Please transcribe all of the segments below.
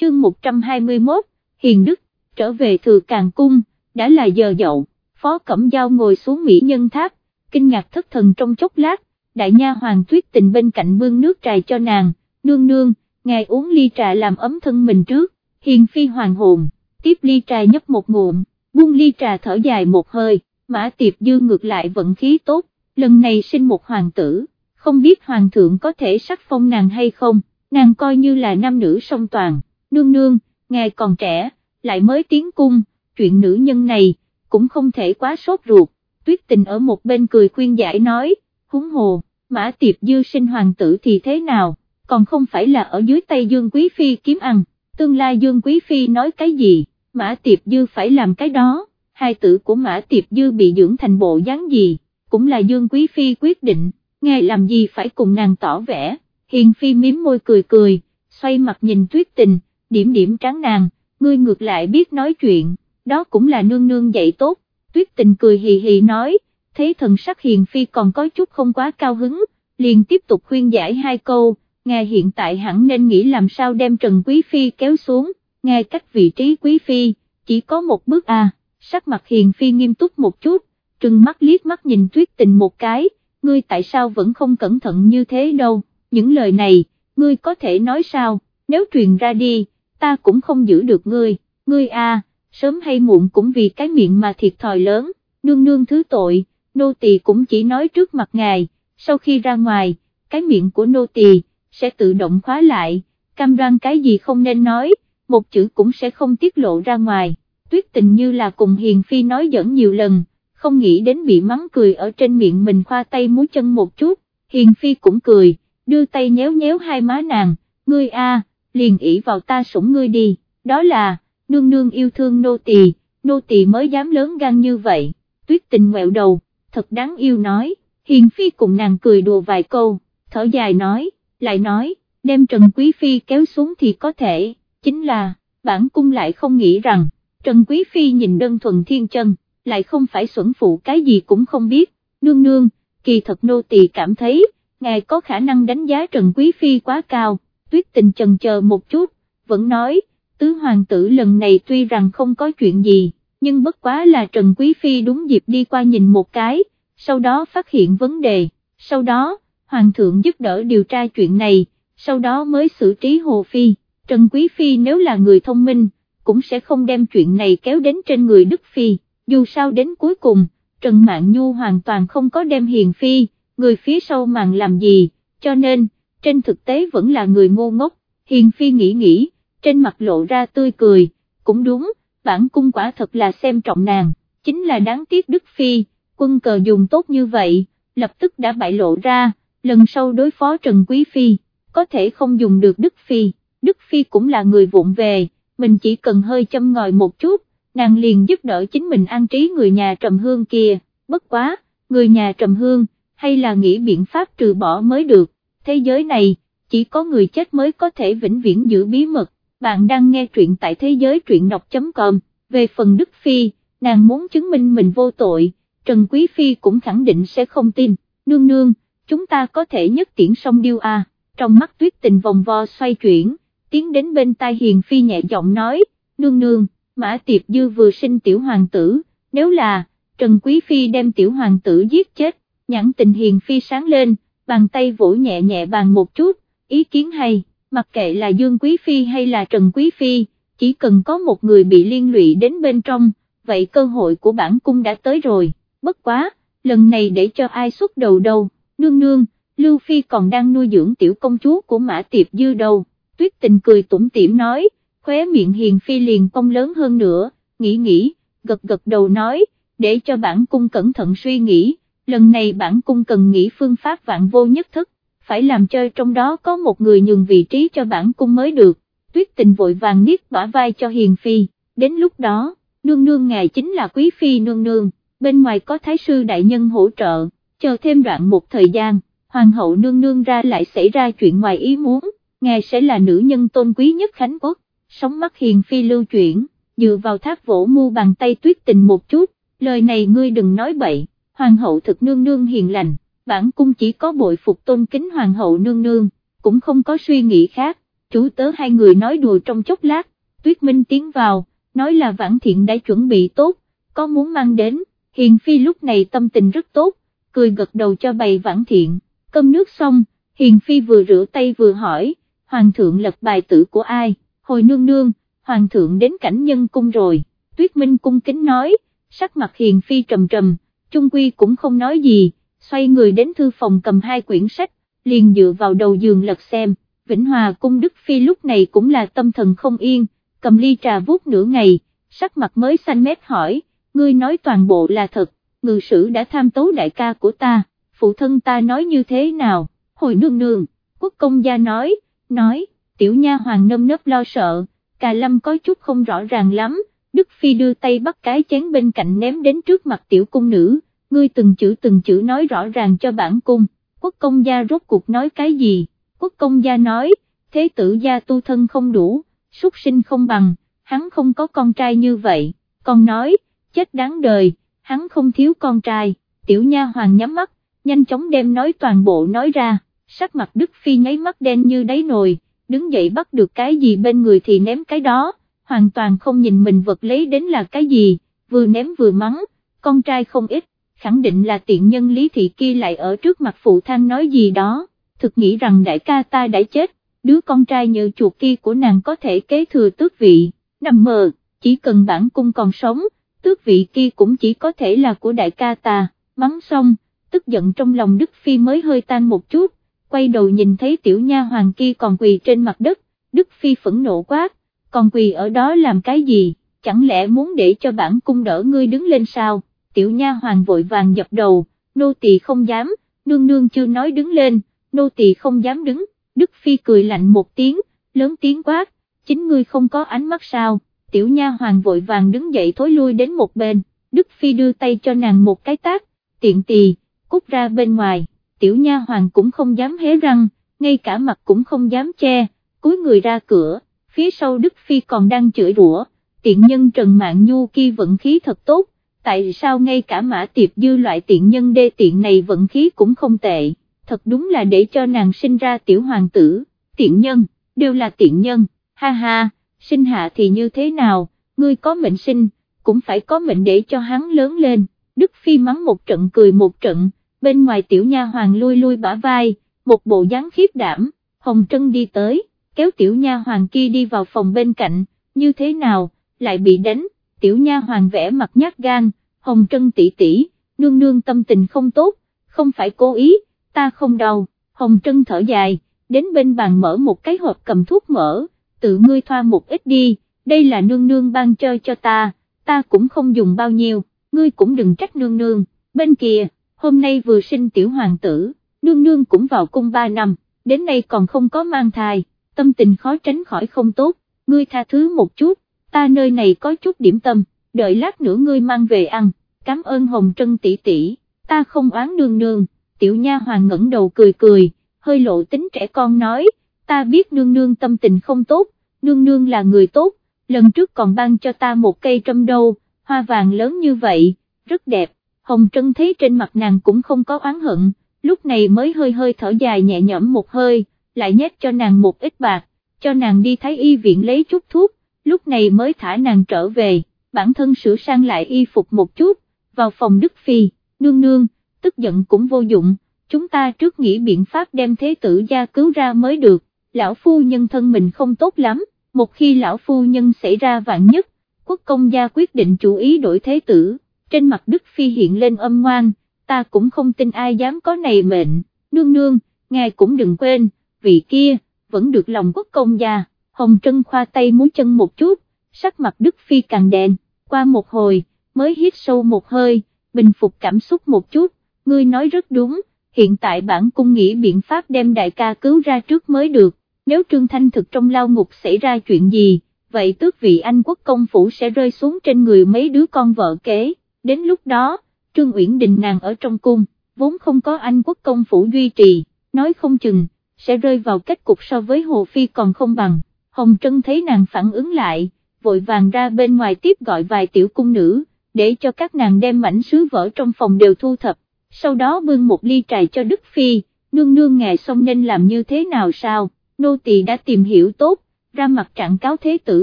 chương 121, Hiền Đức, trở về thừa càng cung, đã là giờ dậu, phó cẩm dao ngồi xuống mỹ nhân tháp, kinh ngạc thất thần trong chốc lát, đại nha hoàng tuyết tình bên cạnh bưng nước trà cho nàng, nương nương, ngài uống ly trà làm ấm thân mình trước, hiền phi hoàng hồn, tiếp ly trà nhấp một ngụm, buông ly trà thở dài một hơi, mã tiệp dư ngược lại vận khí tốt, lần này sinh một hoàng tử, không biết hoàng thượng có thể sắc phong nàng hay không, nàng coi như là nam nữ song toàn, nương nương, ngài còn trẻ, lại mới tiến cung, chuyện nữ nhân này, cũng không thể quá sốt ruột, tuyết tình ở một bên cười khuyên giải nói, húng hồ, mã tiệp dư sinh hoàng tử thì thế nào, còn không phải là ở dưới tay Dương Quý Phi kiếm ăn, tương lai Dương Quý Phi nói cái gì, mã tiệp dư phải làm cái đó, hai tử của mã tiệp dư bị dưỡng thành bộ dáng gì, cũng là Dương Quý Phi quyết định, ngài làm gì phải cùng nàng tỏ vẻ, hiền phi miếm môi cười cười, xoay mặt nhìn tuyết tình, điểm điểm trắng nàng, ngươi ngược lại biết nói chuyện, đó cũng là nương nương dạy tốt, tuyết tình cười hì hì nói, thấy thần sắc hiền phi còn có chút không quá cao hứng, liền tiếp tục khuyên giải hai câu, ngài hiện tại hẳn nên nghĩ làm sao đem Trần Quý Phi kéo xuống, ngài cách vị trí Quý Phi, chỉ có một bước à, sắc mặt hiền phi nghiêm túc một chút, trừng mắt liếc mắt nhìn tuyết tình một cái, ngươi tại sao vẫn không cẩn thận như thế đâu, những lời này, ngươi có thể nói sao, nếu truyền ra đi, ta cũng không giữ được ngươi, ngươi à, sớm hay muộn cũng vì cái miệng mà thiệt thòi lớn, nương nương thứ tội, nô tỳ cũng chỉ nói trước mặt ngài, sau khi ra ngoài, cái miệng của nô tỳ sẽ tự động khóa lại, cam đoan cái gì không nên nói, một chữ cũng sẽ không tiết lộ ra ngoài, tuyết tình như là cùng Hiền Phi nói dẫn nhiều lần, không nghĩ đến bị mắng cười ở trên miệng mình khoa tay múi chân một chút, Hiền Phi cũng cười, đưa tay nhéo nhéo hai má nàng, ngươi a, liền ỷ vào ta sủng ngươi đi, đó là, nương nương yêu thương nô tỳ, nô tỳ mới dám lớn gan như vậy, tuyết tình ngoẹo đầu, thật đáng yêu nói, Hiền Phi cùng nàng cười đùa vài câu, thở dài nói, lại nói, đem Trần Quý Phi kéo xuống thì có thể, chính là, bản cung lại không nghĩ rằng, Trần Quý Phi nhìn đơn thuần thiên chân, lại không phải xuẩn phụ cái gì cũng không biết, nương nương, kỳ thật nô tỳ cảm thấy, ngài có khả năng đánh giá Trần Quý Phi quá cao, tuyết tình chần chờ một chút, vẫn nói, tứ hoàng tử lần này tuy rằng không có chuyện gì, nhưng bất quá là Trần Quý Phi đúng dịp đi qua nhìn một cái, sau đó phát hiện vấn đề, sau đó, Hoàng thượng giúp đỡ điều tra chuyện này, sau đó mới xử trí Hồ Phi, Trần Quý Phi nếu là người thông minh, cũng sẽ không đem chuyện này kéo đến trên người Đức Phi, dù sao đến cuối cùng, Trần Mạn Nhu hoàn toàn không có đem Hiền Phi, người phía sau màn làm gì, cho nên, trên thực tế vẫn là người ngô ngốc, Hiền Phi nghĩ nghĩ, trên mặt lộ ra tươi cười, cũng đúng, bản cung quả thật là xem trọng nàng, chính là đáng tiếc Đức Phi, quân cờ dùng tốt như vậy, lập tức đã bại lộ ra, lần sau đối phó Trần Quý Phi, có thể không dùng được Đức Phi, Đức Phi cũng là người vụng về, mình chỉ cần hơi châm ngòi một chút, nàng liền giúp đỡ chính mình an trí người nhà trầm hương kia, bất quá, người nhà trầm hương, hay là nghĩ biện pháp trừ bỏ mới được, thế giới này, chỉ có người chết mới có thể vĩnh viễn giữ bí mật, bạn đang nghe truyện tại thế giới truyện đọc.com, về phần Đức Phi, nàng muốn chứng minh mình vô tội, Trần Quý Phi cũng khẳng định sẽ không tin, nương nương, chúng ta có thể nhất tiễn song điêu a. trong mắt tuyết tình vòng vo xoay chuyển, tiến đến bên tai hiền phi nhẹ giọng nói, nương nương, mã tiệp dư vừa sinh tiểu hoàng tử, nếu là, Trần Quý Phi đem tiểu hoàng tử giết chết, nhãn tình hiền phi sáng lên, bàn tay vỗ nhẹ nhẹ bàn một chút, ý kiến hay, mặc kệ là Dương Quý Phi hay là Trần Quý Phi, chỉ cần có một người bị liên lụy đến bên trong, vậy cơ hội của bản cung đã tới rồi, bất quá, lần này để cho ai xuất đầu đâu nương nương, Lưu Phi còn đang nuôi dưỡng tiểu công chúa của Mã Tiệp Dư đâu, tuyết tình cười tủm tỉm nói, khóe miệng hiền phi liền cong lớn hơn nữa, nghĩ nghĩ, gật gật đầu nói, để cho bản cung cẩn thận suy nghĩ, lần này bản cung cần nghĩ phương pháp vạn vô nhất thức, phải làm chơi trong đó có một người nhường vị trí cho bản cung mới được, tuyết tình vội vàng niết bả vai cho hiền phi, đến lúc đó, nương nương ngài chính là quý phi nương nương, bên ngoài có thái sư đại nhân hỗ trợ chờ thêm đoạn một thời gian, hoàng hậu nương nương ra lại xảy ra chuyện ngoài ý muốn, ngài sẽ là nữ nhân tôn quý nhất Khánh Quốc, sống mắt hiền phi lưu chuyển, dựa vào thác vỗ mu bàn tay tuyết tình một chút, lời này ngươi đừng nói bậy, hoàng hậu thực nương nương hiền lành, bản cung chỉ có bội phục tôn kính hoàng hậu nương nương, cũng không có suy nghĩ khác, chủ tớ hai người nói đùa trong chốc lát, Tuyết Minh tiến vào, nói là Vãn Thiện đã chuẩn bị tốt, có muốn mang đến, Hiền Phi lúc này tâm tình rất tốt, cười gật đầu cho bày Vãn Thiện, cơm nước xong, Hiền Phi vừa rửa tay vừa hỏi, Hoàng thượng lật bài tử của ai, hồi nương nương, Hoàng thượng đến cảnh nhân cung rồi, Tuyết Minh cung kính nói, sắc mặt Hiền Phi trầm trầm, Trung Quy cũng không nói gì, xoay người đến thư phòng cầm hai quyển sách, liền dựa vào đầu giường lật xem, Vĩnh Hòa cung Đức Phi lúc này cũng là tâm thần không yên, cầm ly trà vuốt nửa ngày, sắc mặt mới xanh mét hỏi, ngươi nói toàn bộ là thật, ngự sử đã tham tấu đại ca của ta, phụ thân ta nói như thế nào, hồi nương nương, quốc công gia nói, nói, tiểu nha hoàng nâm nấp lo sợ, cà lâm có chút không rõ ràng lắm, Đức Phi đưa tay bắt cái chén bên cạnh ném đến trước mặt tiểu cung nữ, ngươi từng chữ từng chữ nói rõ ràng cho bản cung, quốc công gia rốt cuộc nói cái gì, quốc công gia nói, thế tử gia tu thân không đủ, xuất sinh không bằng, hắn không có con trai như vậy, còn nói, chết đáng đời, hắn không thiếu con trai, tiểu nha hoàng nhắm mắt, nhanh chóng đem nói toàn bộ nói ra, sắc mặt Đức Phi nháy mắt đen như đáy nồi, đứng dậy bắt được cái gì bên người thì ném cái đó, hoàn toàn không nhìn mình vật lấy đến là cái gì, vừa ném vừa mắng, con trai không ít, khẳng định là tiện nhân lý thị kia lại ở trước mặt phụ than nói gì đó, thực nghĩ rằng đại ca ta đã chết, đứa con trai như chuột kia của nàng có thể kế thừa tước vị, nằm mờ, chỉ cần bản cung còn sống, tước vị kia cũng chỉ có thể là của đại ca ta, mắng xong, tức giận trong lòng Đức Phi mới hơi tan một chút, quay đầu nhìn thấy tiểu nha hoàng kia còn quỳ trên mặt đất, Đức Phi phẫn nộ quát, còn quỳ ở đó làm cái gì, chẳng lẽ muốn để cho bản cung đỡ ngươi đứng lên sao, tiểu nha hoàng vội vàng dập đầu, nô tỳ không dám, nương nương chưa nói đứng lên, nô tỳ không dám đứng, Đức Phi cười lạnh một tiếng, lớn tiếng quát, chính ngươi không có ánh mắt sao, tiểu nha hoàng vội vàng đứng dậy thối lui đến một bên, Đức Phi đưa tay cho nàng một cái tác, tiện tỳ, cút ra bên ngoài, tiểu nha hoàng cũng không dám hé răng, ngay cả mặt cũng không dám che, cúi người ra cửa, phía sau Đức Phi còn đang chửi rủa, tiện nhân Trần Mạng Nhu kia vận khí thật tốt, tại sao ngay cả mã tiệp dư loại tiện nhân đê tiện này vận khí cũng không tệ, thật đúng là để cho nàng sinh ra tiểu hoàng tử, tiện nhân, đều là tiện nhân, ha ha, sinh hạ thì như thế nào, ngươi có mệnh sinh, cũng phải có mệnh để cho hắn lớn lên, Đức Phi mắng một trận cười một trận, bên ngoài tiểu nha hoàng lui lui bả vai, một bộ dáng khiếp đảm, Hồng Trân đi tới, kéo tiểu nha hoàng kia đi vào phòng bên cạnh, như thế nào, lại bị đánh, tiểu nha hoàng vẽ mặt nhát gan, Hồng Trân tỷ tỷ, nương nương tâm tình không tốt, không phải cố ý, ta không đau, Hồng Trân thở dài, đến bên bàn mở một cái hộp cầm thuốc mỡ, tự ngươi thoa một ít đi, đây là nương nương ban chơi cho ta, ta cũng không dùng bao nhiêu, ngươi cũng đừng trách nương nương, bên kia, hôm nay vừa sinh tiểu hoàng tử, nương nương cũng vào cung ba năm, đến nay còn không có mang thai, tâm tình khó tránh khỏi không tốt, ngươi tha thứ một chút, ta nơi này có chút điểm tâm, đợi lát nữa ngươi mang về ăn, cảm ơn Hồng Trân tỷ tỷ, ta không oán nương nương, tiểu nha hoàng ngẩng đầu cười cười, hơi lộ tính trẻ con nói, ta biết nương nương tâm tình không tốt, nương nương là người tốt, lần trước còn ban cho ta một cây trâm đâu, hoa vàng lớn như vậy, rất đẹp, Hồng Trân thấy trên mặt nàng cũng không có oán hận, lúc này mới hơi hơi thở dài nhẹ nhõm một hơi, lại nhét cho nàng một ít bạc, cho nàng đi thấy y viện lấy chút thuốc, lúc này mới thả nàng trở về, bản thân sửa sang lại y phục một chút, vào phòng Đức Phi, nương nương, tức giận cũng vô dụng, chúng ta trước nghĩ biện pháp đem thế tử gia cứu ra mới được, lão phu nhân thân mình không tốt lắm, một khi lão phu nhân xảy ra vạn nhất, quốc công gia quyết định chủ ý đổi thế tử, trên mặt Đức Phi hiện lên âm ngoan, ta cũng không tin ai dám có này mệnh, nương nương, ngài cũng đừng quên, vị kia, vẫn được lòng quốc công gia, hồng trân khoa tay múi chân một chút, sắc mặt Đức Phi càng đèn, qua một hồi, mới hít sâu một hơi, bình phục cảm xúc một chút, ngươi nói rất đúng, hiện tại bản cung nghĩ biện pháp đem đại ca cứu ra trước mới được, nếu Trương Thanh thực trong lao ngục xảy ra chuyện gì, vậy tước vị anh quốc công phủ sẽ rơi xuống trên người mấy đứa con vợ kế, đến lúc đó, Trương Uyển Đình nàng ở trong cung, vốn không có anh quốc công phủ duy trì, nói không chừng, sẽ rơi vào kết cục so với Hồ Phi còn không bằng, Hồng Trân thấy nàng phản ứng lại, vội vàng ra bên ngoài tiếp gọi vài tiểu cung nữ, để cho các nàng đem mảnh sứ vỡ trong phòng đều thu thập, sau đó bưng một ly trà cho Đức Phi, nương nương ngài xong nên làm như thế nào sao, nô tỳ đã tìm hiểu tốt, ra mặt trạng cáo thế tử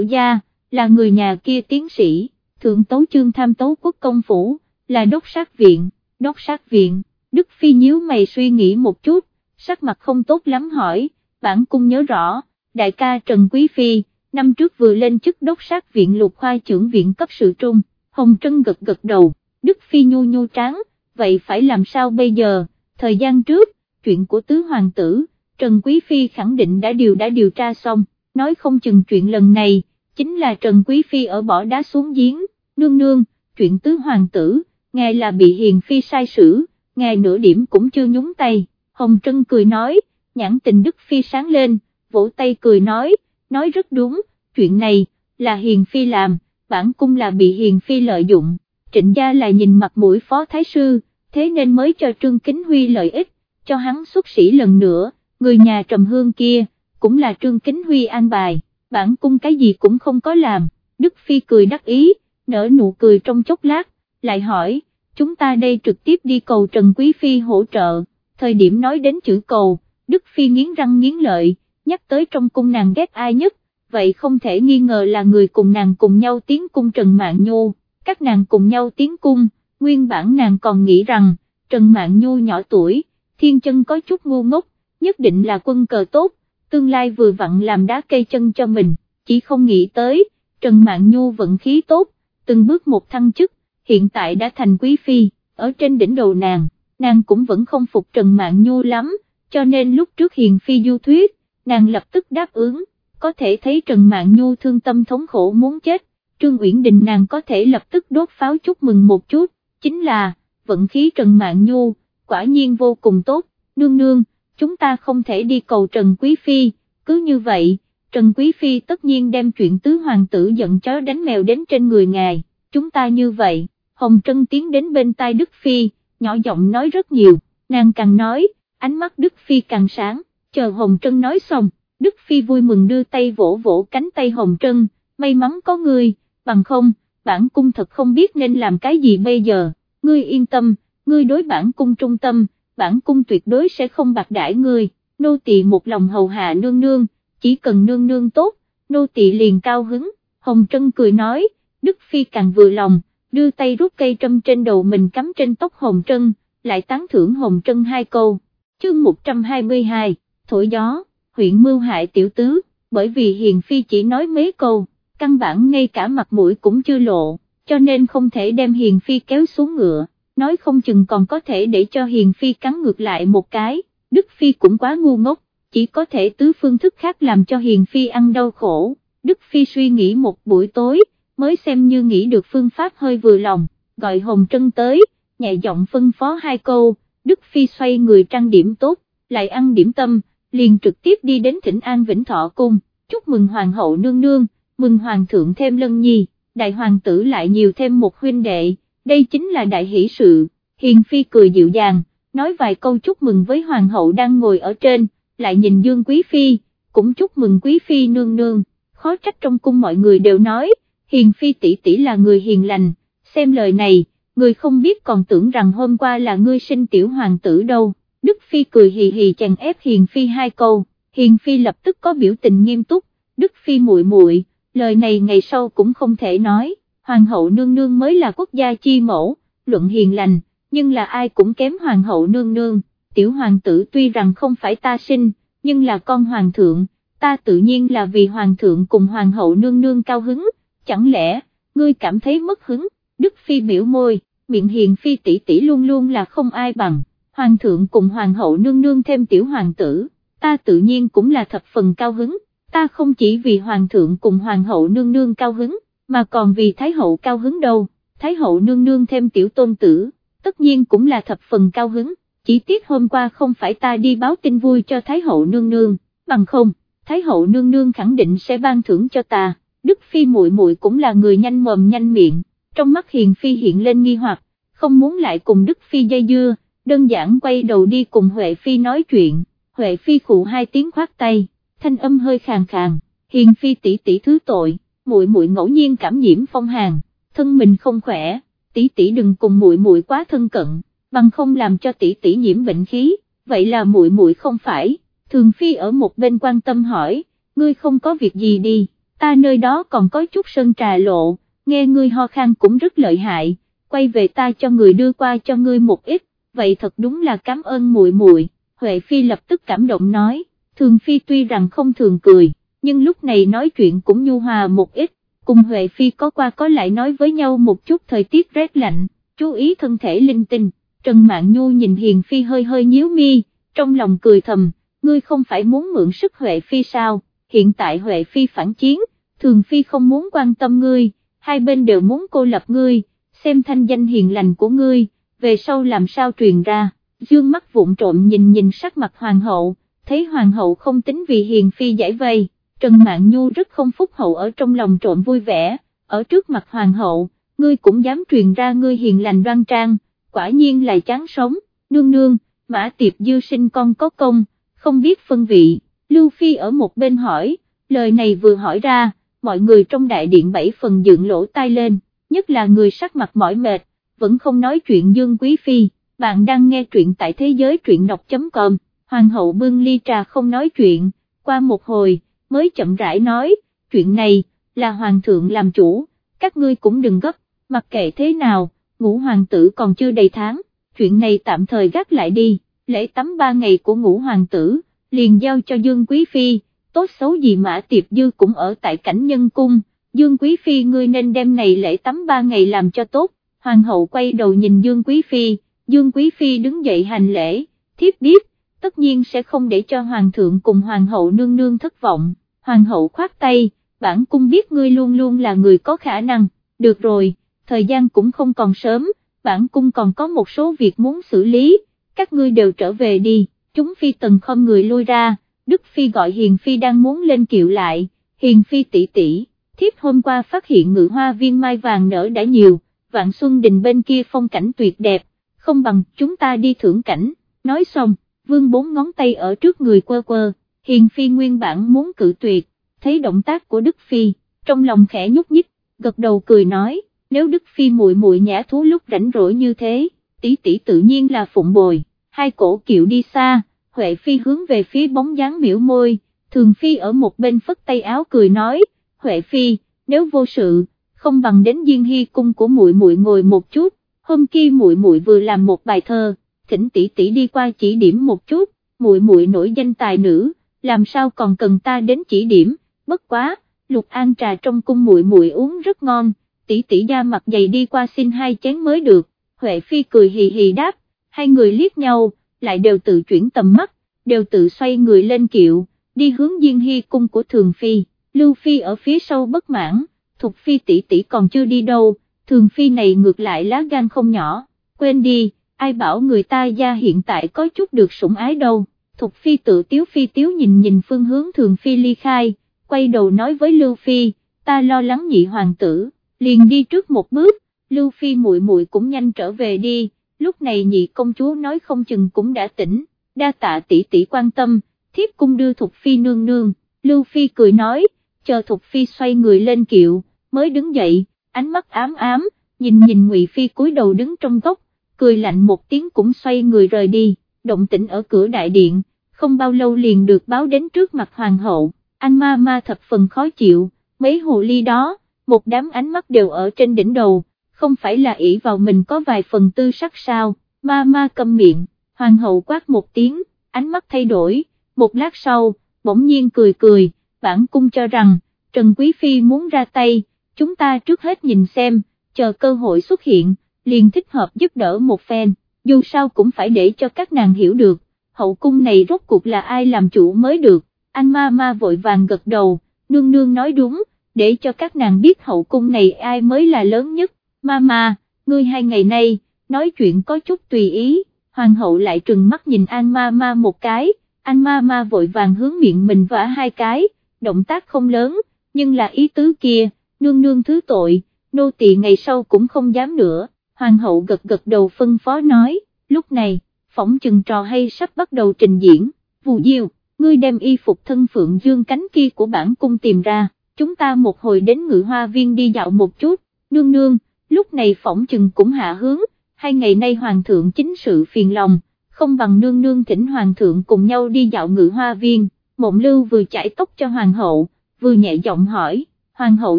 gia, là người nhà kia tiến sĩ, thượng tấu chương tham tấu quốc công phủ, là đốc sát viện, đốc sát viện, Đức Phi nhíu mày suy nghĩ một chút, sắc mặt không tốt lắm hỏi, bản cung nhớ rõ, đại ca Trần Quý Phi, năm trước vừa lên chức đốc sát viện lục khoa trưởng viện cấp sự trung, Hồng Trân gật gật đầu, Đức Phi nhu nhu tráng, vậy phải làm sao bây giờ, thời gian trước, chuyện của tứ hoàng tử, Trần Quý Phi khẳng định đã điều đã điều tra xong, nói không chừng chuyện lần này, chính là Trần Quý Phi ở bỏ đá xuống giếng, nương nương, chuyện tứ hoàng tử, ngài là bị Hiền Phi sai sử, ngài nửa điểm cũng chưa nhúng tay, Hồng Trân cười nói, nhãn tình Đức Phi sáng lên, vỗ tay cười nói, nói rất đúng, chuyện này, là Hiền Phi làm, bản cung là bị Hiền Phi lợi dụng, trịnh gia là nhìn mặt mũi phó thái sư, thế nên mới cho Trương Kính Huy lợi ích, cho hắn xuất sĩ lần nữa, người nhà trầm hương kia, cũng là Trương Kính Huy an bài, bản cung cái gì cũng không có làm, Đức Phi cười đắc ý, nở nụ cười trong chốc lát, lại hỏi, chúng ta đây trực tiếp đi cầu Trần Quý Phi hỗ trợ, thời điểm nói đến chữ cầu, Đức Phi nghiến răng nghiến lợi, nhắc tới trong cung nàng ghét ai nhất, vậy không thể nghi ngờ là người cùng nàng cùng nhau tiến cung Trần Mạng Nhu. các nàng cùng nhau tiến cung, nguyên bản nàng còn nghĩ rằng, Trần Mạng Nhu nhỏ tuổi, thiên chân có chút ngu ngốc, nhất định là quân cờ tốt, tương lai vừa vặn làm đá cây chân cho mình, chỉ không nghĩ tới, Trần Mạng Nhu vận khí tốt, từng bước một thăng chức, hiện tại đã thành quý phi, ở trên đỉnh đầu nàng, nàng cũng vẫn không phục Trần Mạng Nhu lắm, cho nên lúc trước hiền phi du thuyết, nàng lập tức đáp ứng, có thể thấy Trần Mạng Nhu thương tâm thống khổ muốn chết, Trương Uyển Đình nàng có thể lập tức đốt pháo chúc mừng một chút, chính là, vận khí Trần Mạng Nhu, quả nhiên vô cùng tốt, nương nương, chúng ta không thể đi cầu Trần Quý Phi, cứ như vậy, Trần Quý Phi tất nhiên đem chuyện tứ hoàng tử giận chó đánh mèo đến trên người ngài, chúng ta như vậy, Hồng Trân tiến đến bên tai Đức Phi, nhỏ giọng nói rất nhiều, nàng càng nói, ánh mắt Đức Phi càng sáng, chờ Hồng Trân nói xong, Đức Phi vui mừng đưa tay vỗ vỗ cánh tay Hồng Trân, may mắn có người, bằng không, bản cung thật không biết nên làm cái gì bây giờ, ngươi yên tâm, ngươi đối bản cung trung tâm, bản cung tuyệt đối sẽ không bạc đãi ngươi, nô tỳ một lòng hầu hạ nương nương, chỉ cần nương nương tốt, nô tỳ liền cao hứng, Hồng Trân cười nói, Đức Phi càng vừa lòng, đưa tay rút cây trâm trên đầu mình cắm trên tóc Hồng Trân, lại tán thưởng Hồng Trân hai câu, chương 122, thổi gió, huyện mưu hại tiểu tứ, bởi vì Hiền Phi chỉ nói mấy câu, căn bản ngay cả mặt mũi cũng chưa lộ, cho nên không thể đem Hiền Phi kéo xuống ngựa nói không chừng còn có thể để cho Hiền Phi cắn ngược lại một cái, Đức Phi cũng quá ngu ngốc, chỉ có thể tứ phương thức khác làm cho Hiền Phi ăn đau khổ, Đức Phi suy nghĩ một buổi tối, mới xem như nghĩ được phương pháp hơi vừa lòng, gọi Hồng Trân tới, nhẹ giọng phân phó hai câu, Đức Phi xoay người trang điểm tốt, lại ăn điểm tâm, liền trực tiếp đi đến thỉnh An Vĩnh Thọ Cung, chúc mừng Hoàng hậu nương nương, mừng Hoàng thượng thêm lân nhi, đại hoàng tử lại nhiều thêm một huynh đệ đây chính là đại hỷ sự, Hiền Phi cười dịu dàng, nói vài câu chúc mừng với Hoàng hậu đang ngồi ở trên, lại nhìn Dương Quý Phi, cũng chúc mừng Quý Phi nương nương, khó trách trong cung mọi người đều nói, Hiền Phi tỷ tỷ là người hiền lành, xem lời này, người không biết còn tưởng rằng hôm qua là ngươi sinh tiểu hoàng tử đâu, Đức Phi cười hì hì chèn ép Hiền Phi hai câu, Hiền Phi lập tức có biểu tình nghiêm túc, Đức Phi muội muội, lời này ngày sau cũng không thể nói hoàng hậu nương nương mới là quốc gia chi mẫu, luận hiền lành, nhưng là ai cũng kém hoàng hậu nương nương, tiểu hoàng tử tuy rằng không phải ta sinh, nhưng là con hoàng thượng, ta tự nhiên là vì hoàng thượng cùng hoàng hậu nương nương cao hứng, chẳng lẽ, ngươi cảm thấy mất hứng, Đức Phi biểu môi, miệng hiền Phi tỷ tỷ luôn luôn là không ai bằng, hoàng thượng cùng hoàng hậu nương nương thêm tiểu hoàng tử, ta tự nhiên cũng là thập phần cao hứng, ta không chỉ vì hoàng thượng cùng hoàng hậu nương nương cao hứng, mà còn vì Thái hậu cao hứng đâu, Thái hậu nương nương thêm tiểu tôn tử, tất nhiên cũng là thập phần cao hứng, chỉ tiếc hôm qua không phải ta đi báo tin vui cho Thái hậu nương nương, bằng không, Thái hậu nương nương khẳng định sẽ ban thưởng cho ta, Đức Phi muội muội cũng là người nhanh mồm nhanh miệng, trong mắt Hiền Phi hiện lên nghi hoặc, không muốn lại cùng Đức Phi dây dưa, đơn giản quay đầu đi cùng Huệ Phi nói chuyện, Huệ Phi khụ hai tiếng khoát tay, thanh âm hơi khàn khàn, Hiền Phi tỷ tỷ thứ tội muội muội ngẫu nhiên cảm nhiễm phong hàn, thân mình không khỏe, tỷ tỷ đừng cùng muội muội quá thân cận, bằng không làm cho tỷ tỷ nhiễm bệnh khí, vậy là muội muội không phải, thường phi ở một bên quan tâm hỏi, ngươi không có việc gì đi, ta nơi đó còn có chút sơn trà lộ, nghe ngươi ho khan cũng rất lợi hại, quay về ta cho người đưa qua cho ngươi một ít, vậy thật đúng là cảm ơn muội muội. Huệ Phi lập tức cảm động nói, thường Phi tuy rằng không thường cười, nhưng lúc này nói chuyện cũng nhu hòa một ít, cùng Huệ Phi có qua có lại nói với nhau một chút thời tiết rét lạnh, chú ý thân thể linh tinh, Trần Mạn Nhu nhìn Hiền Phi hơi hơi nhíu mi, trong lòng cười thầm, ngươi không phải muốn mượn sức Huệ Phi sao, hiện tại Huệ Phi phản chiến, Thường Phi không muốn quan tâm ngươi, hai bên đều muốn cô lập ngươi, xem thanh danh hiền lành của ngươi, về sau làm sao truyền ra, dương mắt vụn trộm nhìn nhìn sắc mặt hoàng hậu, thấy hoàng hậu không tính vì hiền phi giải vây, Trần Mạn Nhu rất không phúc hậu ở trong lòng trộm vui vẻ, ở trước mặt hoàng hậu, ngươi cũng dám truyền ra ngươi hiền lành đoan trang, quả nhiên là chán sống, nương nương, mã tiệp dư sinh con có công, không biết phân vị, Lưu Phi ở một bên hỏi, lời này vừa hỏi ra, mọi người trong đại điện bảy phần dựng lỗ tai lên, nhất là người sắc mặt mỏi mệt, vẫn không nói chuyện Dương Quý Phi, bạn đang nghe truyện tại thế giới truyện đọc.com, Hoàng hậu bưng ly trà không nói chuyện, qua một hồi, mới chậm rãi nói, chuyện này, là Hoàng thượng làm chủ, các ngươi cũng đừng gấp, mặc kệ thế nào, ngũ hoàng tử còn chưa đầy tháng, chuyện này tạm thời gác lại đi, lễ tắm ba ngày của ngũ hoàng tử, liền giao cho Dương Quý Phi, tốt xấu gì Mã Tiệp Dư cũng ở tại cảnh nhân cung, Dương Quý Phi ngươi nên đem này lễ tắm ba ngày làm cho tốt, Hoàng hậu quay đầu nhìn Dương Quý Phi, Dương Quý Phi đứng dậy hành lễ, thiếp biết, tất nhiên sẽ không để cho Hoàng thượng cùng Hoàng hậu nương nương thất vọng, Hoàng hậu khoát tay, bản cung biết ngươi luôn luôn là người có khả năng, được rồi, thời gian cũng không còn sớm, bản cung còn có một số việc muốn xử lý, các ngươi đều trở về đi, chúng phi tần không người lui ra, Đức Phi gọi Hiền Phi đang muốn lên kiệu lại, Hiền Phi tỷ tỷ, thiếp hôm qua phát hiện ngự hoa viên mai vàng nở đã nhiều, vạn xuân đình bên kia phong cảnh tuyệt đẹp, không bằng chúng ta đi thưởng cảnh, nói xong, vương bốn ngón tay ở trước người quơ quơ, Hiền Phi nguyên bản muốn cự tuyệt, thấy động tác của Đức Phi, trong lòng khẽ nhúc nhích, gật đầu cười nói, nếu Đức Phi muội muội nhã thú lúc rảnh rỗi như thế, tỷ tỷ tự nhiên là phụng bồi, hai cổ kiệu đi xa, Huệ Phi hướng về phía bóng dáng biểu môi, Thường Phi ở một bên phất tay áo cười nói, Huệ Phi, nếu vô sự, không bằng đến Diên Hy cung của muội muội ngồi một chút, hôm kia muội muội vừa làm một bài thơ, thỉnh tỷ tỷ đi qua chỉ điểm một chút, muội muội nổi danh tài nữ, làm sao còn cần ta đến chỉ điểm, bất quá, Lục An trà trong cung muội muội uống rất ngon, tỷ tỷ da mặt dày đi qua xin hai chén mới được, Huệ Phi cười hì hì đáp, hai người liếc nhau, lại đều tự chuyển tầm mắt, đều tự xoay người lên kiệu, đi hướng Diên Hy cung của Thường Phi, Lưu Phi ở phía sau bất mãn, Thục Phi tỷ tỷ còn chưa đi đâu, Thường Phi này ngược lại lá gan không nhỏ, quên đi, ai bảo người ta gia hiện tại có chút được sủng ái đâu, Thục Phi tự tiếu Phi tiếu nhìn nhìn phương hướng Thường Phi ly khai, quay đầu nói với Lưu Phi, ta lo lắng nhị hoàng tử, liền đi trước một bước, Lưu Phi muội muội cũng nhanh trở về đi, lúc này nhị công chúa nói không chừng cũng đã tỉnh, đa tạ tỷ tỷ quan tâm, thiếp cung đưa Thục Phi nương nương, Lưu Phi cười nói, chờ Thục Phi xoay người lên kiệu, mới đứng dậy, ánh mắt ám ám, nhìn nhìn Ngụy Phi cúi đầu đứng trong góc, cười lạnh một tiếng cũng xoay người rời đi, động tĩnh ở cửa đại điện, không bao lâu liền được báo đến trước mặt hoàng hậu, anh ma ma thập phần khó chịu, mấy hồ ly đó, một đám ánh mắt đều ở trên đỉnh đầu, không phải là ỷ vào mình có vài phần tư sắc sao, ma ma câm miệng, hoàng hậu quát một tiếng, ánh mắt thay đổi, một lát sau, bỗng nhiên cười cười, bản cung cho rằng, Trần Quý Phi muốn ra tay, chúng ta trước hết nhìn xem, chờ cơ hội xuất hiện, liền thích hợp giúp đỡ một phen, dù sao cũng phải để cho các nàng hiểu được, hậu cung này rốt cuộc là ai làm chủ mới được, anh ma ma vội vàng gật đầu, nương nương nói đúng, để cho các nàng biết hậu cung này ai mới là lớn nhất, ma ma, ngươi hai ngày nay, nói chuyện có chút tùy ý, hoàng hậu lại trừng mắt nhìn an ma ma một cái, an ma ma vội vàng hướng miệng mình vả hai cái, động tác không lớn, nhưng là ý tứ kia, nương nương thứ tội, nô tỳ ngày sau cũng không dám nữa, hoàng hậu gật gật đầu phân phó nói, lúc này, phỏng chừng trò hay sắp bắt đầu trình diễn, vù diêu, ngươi đem y phục thân phượng dương cánh kia của bản cung tìm ra, chúng ta một hồi đến ngự hoa viên đi dạo một chút, nương nương, lúc này phỏng chừng cũng hạ hướng, hai ngày nay hoàng thượng chính sự phiền lòng, không bằng nương nương thỉnh hoàng thượng cùng nhau đi dạo ngự hoa viên, mộng lưu vừa chải tóc cho hoàng hậu, vừa nhẹ giọng hỏi, hoàng hậu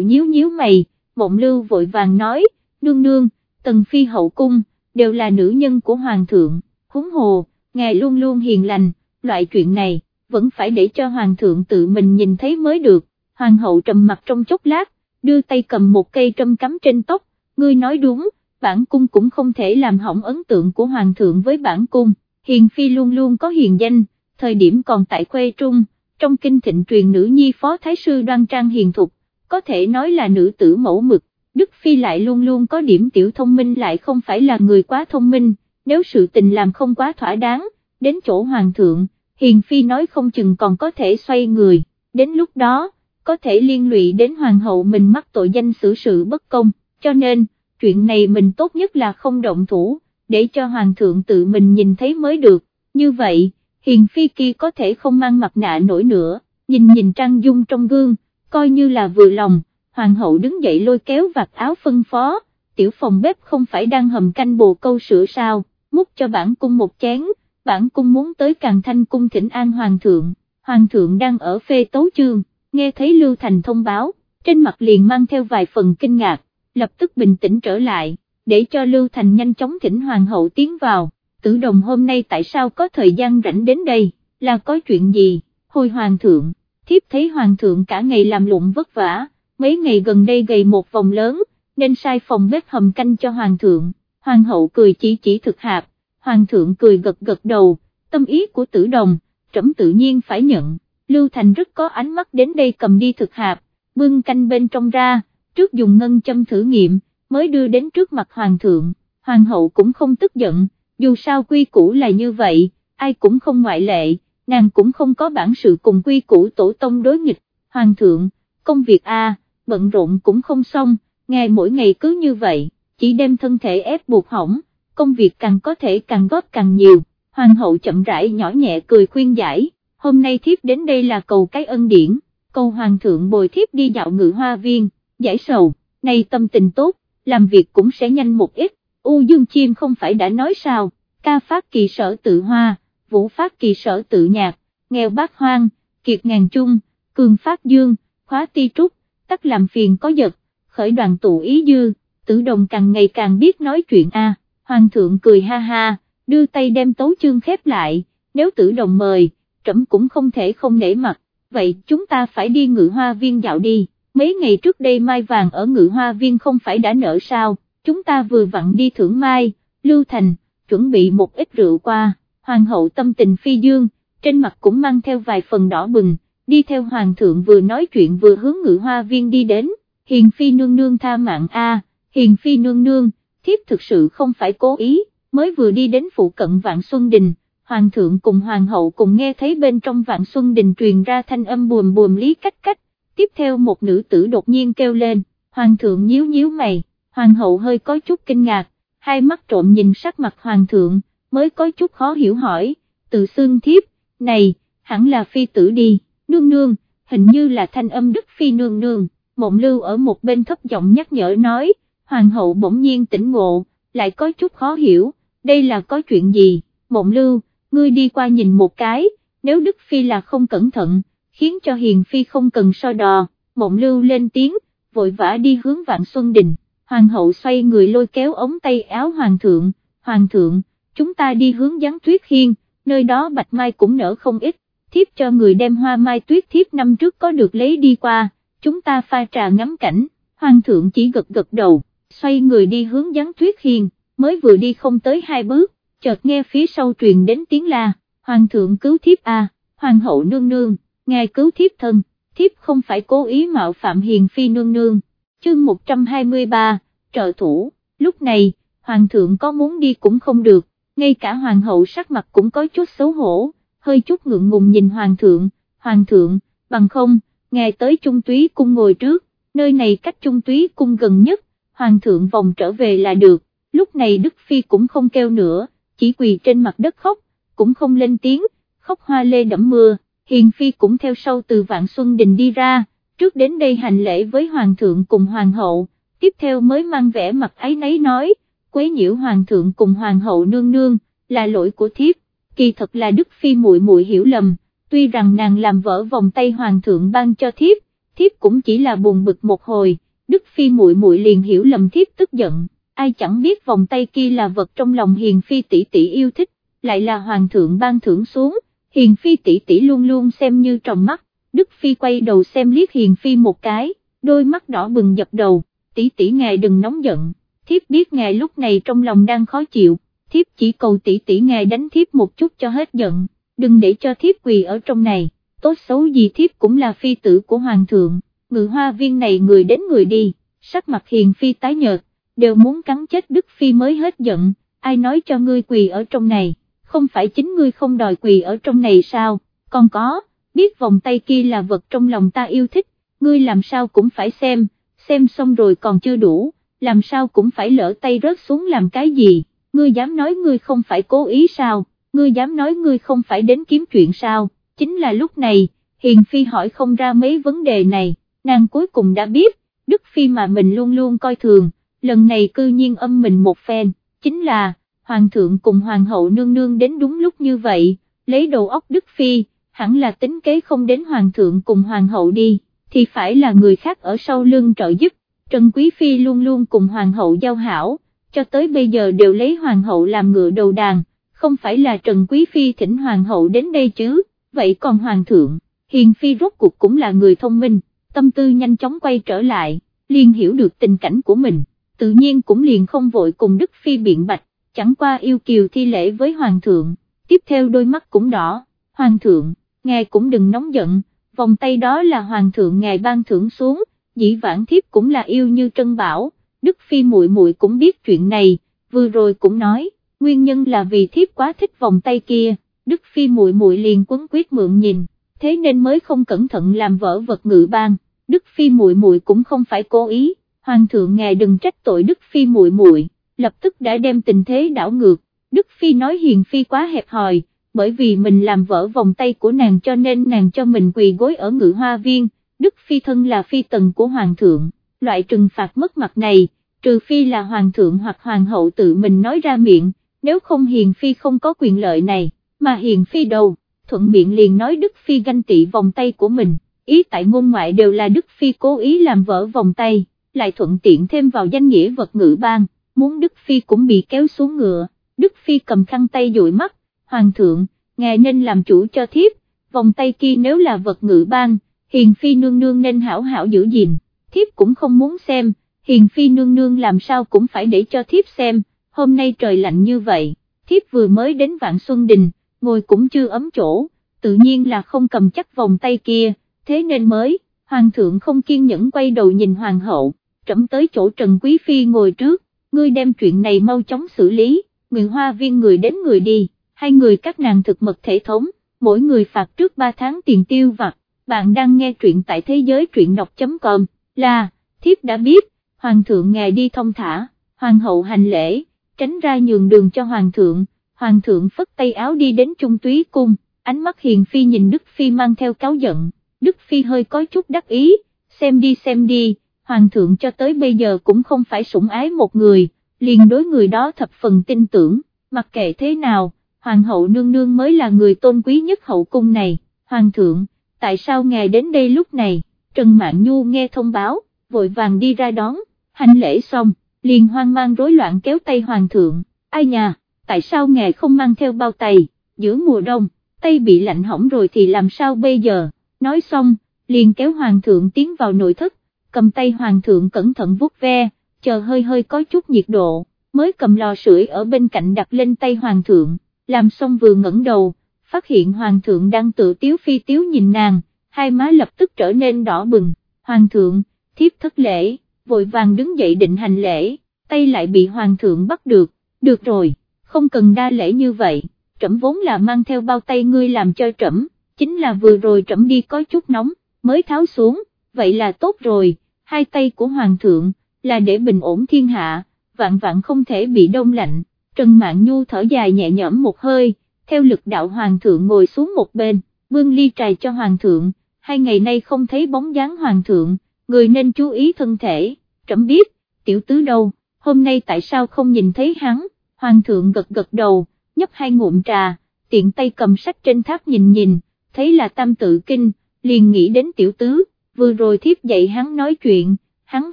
nhíu nhíu mày, mộng lưu vội vàng nói, nương nương, tần phi hậu cung, đều là nữ nhân của hoàng thượng, húng hồ, ngài luôn luôn hiền lành, loại chuyện này, vẫn phải để cho hoàng thượng tự mình nhìn thấy mới được, hoàng hậu trầm mặt trong chốc lát, đưa tay cầm một cây trâm cắm trên tóc, ngươi nói đúng, bản cung cũng không thể làm hỏng ấn tượng của hoàng thượng với bản cung, hiền phi luôn luôn có hiền danh, thời điểm còn tại khuê trung, trong kinh thịnh truyền nữ nhi phó thái sư đoan trang hiền thục, có thể nói là nữ tử mẫu mực, Đức Phi lại luôn luôn có điểm tiểu thông minh lại không phải là người quá thông minh, nếu sự tình làm không quá thỏa đáng, đến chỗ hoàng thượng, hiền phi nói không chừng còn có thể xoay người, đến lúc đó, có thể liên lụy đến hoàng hậu mình mắc tội danh xử sự bất công, cho nên, chuyện này mình tốt nhất là không động thủ, để cho hoàng thượng tự mình nhìn thấy mới được, như vậy, hiền phi kia có thể không mang mặt nạ nổi nữa, nhìn nhìn trang dung trong gương, coi như là vừa lòng, hoàng hậu đứng dậy lôi kéo vạt áo phân phó, tiểu phòng bếp không phải đang hầm canh bồ câu sữa sao, múc cho bản cung một chén, bản cung muốn tới càng thanh cung thỉnh an hoàng thượng, hoàng thượng đang ở phê tấu chương, nghe thấy Lưu Thành thông báo, trên mặt liền mang theo vài phần kinh ngạc, lập tức bình tĩnh trở lại, để cho Lưu Thành nhanh chóng thỉnh hoàng hậu tiến vào, tử đồng hôm nay tại sao có thời gian rảnh đến đây, là có chuyện gì, hồi hoàng thượng, thiếp thấy hoàng thượng cả ngày làm lụng vất vả, mấy ngày gần đây gầy một vòng lớn, nên sai phòng bếp hầm canh cho hoàng thượng, hoàng hậu cười chỉ chỉ thực hạp, hoàng thượng cười gật gật đầu, tâm ý của tử đồng, trẫm tự nhiên phải nhận, Lưu Thành rất có ánh mắt đến đây cầm đi thực hạp, bưng canh bên trong ra, trước dùng ngân châm thử nghiệm, mới đưa đến trước mặt hoàng thượng, hoàng hậu cũng không tức giận, dù sao quy củ là như vậy, ai cũng không ngoại lệ, nàng cũng không có bản sự cùng quy củ tổ tông đối nghịch, hoàng thượng, công việc a bận rộn cũng không xong, ngày mỗi ngày cứ như vậy, chỉ đem thân thể ép buộc hỏng, công việc càng có thể càng góp càng nhiều, hoàng hậu chậm rãi nhỏ nhẹ cười khuyên giải, hôm nay thiếp đến đây là cầu cái ân điển, cầu hoàng thượng bồi thiếp đi dạo ngự hoa viên, giải sầu, nay tâm tình tốt, làm việc cũng sẽ nhanh một ít, U Dương Chim không phải đã nói sao, ca phát kỳ sở tự hoa, vũ phát kỳ sở tự nhạc, nghèo bát hoang, kiệt ngàn chung, cường phát dương, khóa ti trúc, tắc làm phiền có giật, khởi đoàn tụ ý dư, tử đồng càng ngày càng biết nói chuyện a. hoàng thượng cười ha ha, đưa tay đem tấu chương khép lại, nếu tử đồng mời, trẫm cũng không thể không nể mặt, vậy chúng ta phải đi ngự hoa viên dạo đi, mấy ngày trước đây mai vàng ở ngự hoa viên không phải đã nở sao, chúng ta vừa vặn đi thưởng mai, lưu thành, chuẩn bị một ít rượu qua, hoàng hậu tâm tình phi dương, trên mặt cũng mang theo vài phần đỏ bừng đi theo hoàng thượng vừa nói chuyện vừa hướng ngự hoa viên đi đến, hiền phi nương nương tha mạng a, hiền phi nương nương, thiếp thực sự không phải cố ý, mới vừa đi đến phụ cận vạn xuân đình, hoàng thượng cùng hoàng hậu cùng nghe thấy bên trong vạn xuân đình truyền ra thanh âm buồm buồm lý cách cách, tiếp theo một nữ tử đột nhiên kêu lên, hoàng thượng nhíu nhíu mày, hoàng hậu hơi có chút kinh ngạc, hai mắt trộm nhìn sắc mặt hoàng thượng, mới có chút khó hiểu hỏi, tự xương thiếp, này, hẳn là phi tử đi nương nương, hình như là thanh âm Đức Phi nương nương, mộng lưu ở một bên thấp giọng nhắc nhở nói, hoàng hậu bỗng nhiên tỉnh ngộ, lại có chút khó hiểu, đây là có chuyện gì, mộng lưu, ngươi đi qua nhìn một cái, nếu Đức Phi là không cẩn thận, khiến cho Hiền Phi không cần so đò, mộng lưu lên tiếng, vội vã đi hướng Vạn Xuân Đình, hoàng hậu xoay người lôi kéo ống tay áo hoàng thượng, hoàng thượng, chúng ta đi hướng gián tuyết hiên, nơi đó bạch mai cũng nở không ít, thiếp cho người đem hoa mai tuyết thiếp năm trước có được lấy đi qua, chúng ta pha trà ngắm cảnh, hoàng thượng chỉ gật gật đầu, xoay người đi hướng gián tuyết hiên. mới vừa đi không tới hai bước, chợt nghe phía sau truyền đến tiếng la, hoàng thượng cứu thiếp a, hoàng hậu nương nương, ngài cứu thiếp thân, thiếp không phải cố ý mạo phạm hiền phi nương nương, chương 123, trợ thủ, lúc này, hoàng thượng có muốn đi cũng không được, ngay cả hoàng hậu sắc mặt cũng có chút xấu hổ hơi chút ngượng ngùng nhìn hoàng thượng, hoàng thượng, bằng không, ngài tới trung túy cung ngồi trước, nơi này cách trung túy cung gần nhất, hoàng thượng vòng trở về là được, lúc này Đức Phi cũng không kêu nữa, chỉ quỳ trên mặt đất khóc, cũng không lên tiếng, khóc hoa lê đẫm mưa, Hiền Phi cũng theo sau từ Vạn Xuân Đình đi ra, trước đến đây hành lễ với Hoàng thượng cùng Hoàng hậu, tiếp theo mới mang vẻ mặt ấy nấy nói, quấy nhiễu Hoàng thượng cùng Hoàng hậu nương nương, là lỗi của thiếp kỳ thật là Đức Phi muội muội hiểu lầm, tuy rằng nàng làm vỡ vòng tay hoàng thượng ban cho thiếp, thiếp cũng chỉ là buồn bực một hồi, Đức Phi muội muội liền hiểu lầm thiếp tức giận, ai chẳng biết vòng tay kia là vật trong lòng Hiền Phi tỷ tỷ yêu thích, lại là hoàng thượng ban thưởng xuống, Hiền Phi tỷ tỷ luôn luôn xem như tròng mắt, Đức Phi quay đầu xem liếc Hiền Phi một cái, đôi mắt đỏ bừng dập đầu, tỷ tỷ ngài đừng nóng giận, thiếp biết ngài lúc này trong lòng đang khó chịu, thiếp chỉ cầu tỷ tỷ ngài đánh thiếp một chút cho hết giận, đừng để cho thiếp quỳ ở trong này, tốt xấu gì thiếp cũng là phi tử của hoàng thượng, ngự hoa viên này người đến người đi, sắc mặt hiền phi tái nhợt, đều muốn cắn chết Đức Phi mới hết giận, ai nói cho ngươi quỳ ở trong này, không phải chính ngươi không đòi quỳ ở trong này sao, còn có, biết vòng tay kia là vật trong lòng ta yêu thích, ngươi làm sao cũng phải xem, xem xong rồi còn chưa đủ, làm sao cũng phải lỡ tay rớt xuống làm cái gì, ngươi dám nói ngươi không phải cố ý sao, ngươi dám nói ngươi không phải đến kiếm chuyện sao, chính là lúc này, Hiền Phi hỏi không ra mấy vấn đề này, nàng cuối cùng đã biết, Đức Phi mà mình luôn luôn coi thường, lần này cư nhiên âm mình một phen, chính là, Hoàng thượng cùng Hoàng hậu nương nương đến đúng lúc như vậy, lấy đầu óc Đức Phi, hẳn là tính kế không đến Hoàng thượng cùng Hoàng hậu đi, thì phải là người khác ở sau lưng trợ giúp, Trần Quý Phi luôn luôn cùng Hoàng hậu giao hảo, cho tới bây giờ đều lấy Hoàng hậu làm ngựa đầu đàn, không phải là Trần Quý Phi thỉnh Hoàng hậu đến đây chứ, vậy còn Hoàng thượng, Hiền Phi rốt cuộc cũng là người thông minh, tâm tư nhanh chóng quay trở lại, liền hiểu được tình cảnh của mình, tự nhiên cũng liền không vội cùng Đức Phi biện bạch, chẳng qua yêu kiều thi lễ với Hoàng thượng, tiếp theo đôi mắt cũng đỏ, Hoàng thượng, ngài cũng đừng nóng giận, vòng tay đó là Hoàng thượng ngài ban thưởng xuống, dĩ vãn thiếp cũng là yêu như trân bảo, Đức Phi muội muội cũng biết chuyện này, vừa rồi cũng nói, nguyên nhân là vì thiếp quá thích vòng tay kia, Đức Phi muội muội liền quấn quyết mượn nhìn, thế nên mới không cẩn thận làm vỡ vật ngự ban, Đức Phi muội muội cũng không phải cố ý, Hoàng thượng ngài đừng trách tội Đức Phi muội muội, lập tức đã đem tình thế đảo ngược, Đức Phi nói Hiền Phi quá hẹp hòi, bởi vì mình làm vỡ vòng tay của nàng cho nên nàng cho mình quỳ gối ở ngự hoa viên, Đức Phi thân là phi tần của Hoàng thượng, loại trừng phạt mất mặt này, trừ phi là Hoàng thượng hoặc Hoàng hậu tự mình nói ra miệng, nếu không Hiền Phi không có quyền lợi này, mà Hiền Phi đâu, thuận miệng liền nói Đức Phi ganh tị vòng tay của mình, ý tại ngôn ngoại đều là Đức Phi cố ý làm vỡ vòng tay, lại thuận tiện thêm vào danh nghĩa vật ngữ ban, muốn Đức Phi cũng bị kéo xuống ngựa, Đức Phi cầm khăn tay dụi mắt, Hoàng thượng, ngài nên làm chủ cho thiếp, vòng tay kia nếu là vật ngữ ban, Hiền Phi nương nương nên hảo hảo giữ gìn, thiếp cũng không muốn xem, Hiền Phi nương nương làm sao cũng phải để cho thiếp xem, hôm nay trời lạnh như vậy, thiếp vừa mới đến Vạn Xuân Đình, ngồi cũng chưa ấm chỗ, tự nhiên là không cầm chắc vòng tay kia, thế nên mới, Hoàng thượng không kiên nhẫn quay đầu nhìn Hoàng hậu, trẫm tới chỗ Trần Quý Phi ngồi trước, ngươi đem chuyện này mau chóng xử lý, nguyện hoa viên người đến người đi, hai người các nàng thực mật thể thống, mỗi người phạt trước 3 tháng tiền tiêu vặt, bạn đang nghe truyện tại thế giới truyện đọc.com, là, thiếp đã biết, Hoàng thượng ngài đi thông thả, Hoàng hậu hành lễ, tránh ra nhường đường cho Hoàng thượng, Hoàng thượng phất tay áo đi đến trung túy cung, ánh mắt hiền phi nhìn Đức Phi mang theo cáo giận, Đức Phi hơi có chút đắc ý, xem đi xem đi, Hoàng thượng cho tới bây giờ cũng không phải sủng ái một người, liền đối người đó thập phần tin tưởng, mặc kệ thế nào, Hoàng hậu nương nương mới là người tôn quý nhất hậu cung này, Hoàng thượng, tại sao ngài đến đây lúc này, Trần Mạn Nhu nghe thông báo, vội vàng đi ra đón, hành lễ xong, liền hoang mang rối loạn kéo tay Hoàng thượng, ai nhà, tại sao ngài không mang theo bao tay, giữa mùa đông, tay bị lạnh hỏng rồi thì làm sao bây giờ, nói xong, liền kéo Hoàng thượng tiến vào nội thất, cầm tay Hoàng thượng cẩn thận vuốt ve, chờ hơi hơi có chút nhiệt độ, mới cầm lò sưởi ở bên cạnh đặt lên tay Hoàng thượng, làm xong vừa ngẩng đầu, phát hiện Hoàng thượng đang tự tiếu phi tiếu nhìn nàng, hai má lập tức trở nên đỏ bừng, Hoàng thượng, thiếp thất lễ, vội vàng đứng dậy định hành lễ, tay lại bị Hoàng thượng bắt được, được rồi, không cần đa lễ như vậy, trẫm vốn là mang theo bao tay ngươi làm cho trẫm, chính là vừa rồi trẫm đi có chút nóng, mới tháo xuống, vậy là tốt rồi, hai tay của Hoàng thượng, là để bình ổn thiên hạ, vạn vạn không thể bị đông lạnh, Trần Mạn Nhu thở dài nhẹ nhõm một hơi, theo lực đạo Hoàng thượng ngồi xuống một bên, bưng ly trà cho Hoàng thượng, hai ngày nay không thấy bóng dáng Hoàng thượng, người nên chú ý thân thể, trẫm biết, tiểu tứ đâu, hôm nay tại sao không nhìn thấy hắn, Hoàng thượng gật gật đầu, nhấp hai ngụm trà, tiện tay cầm sách trên tháp nhìn nhìn, thấy là tam tự kinh, liền nghĩ đến tiểu tứ, vừa rồi thiếp dạy hắn nói chuyện, hắn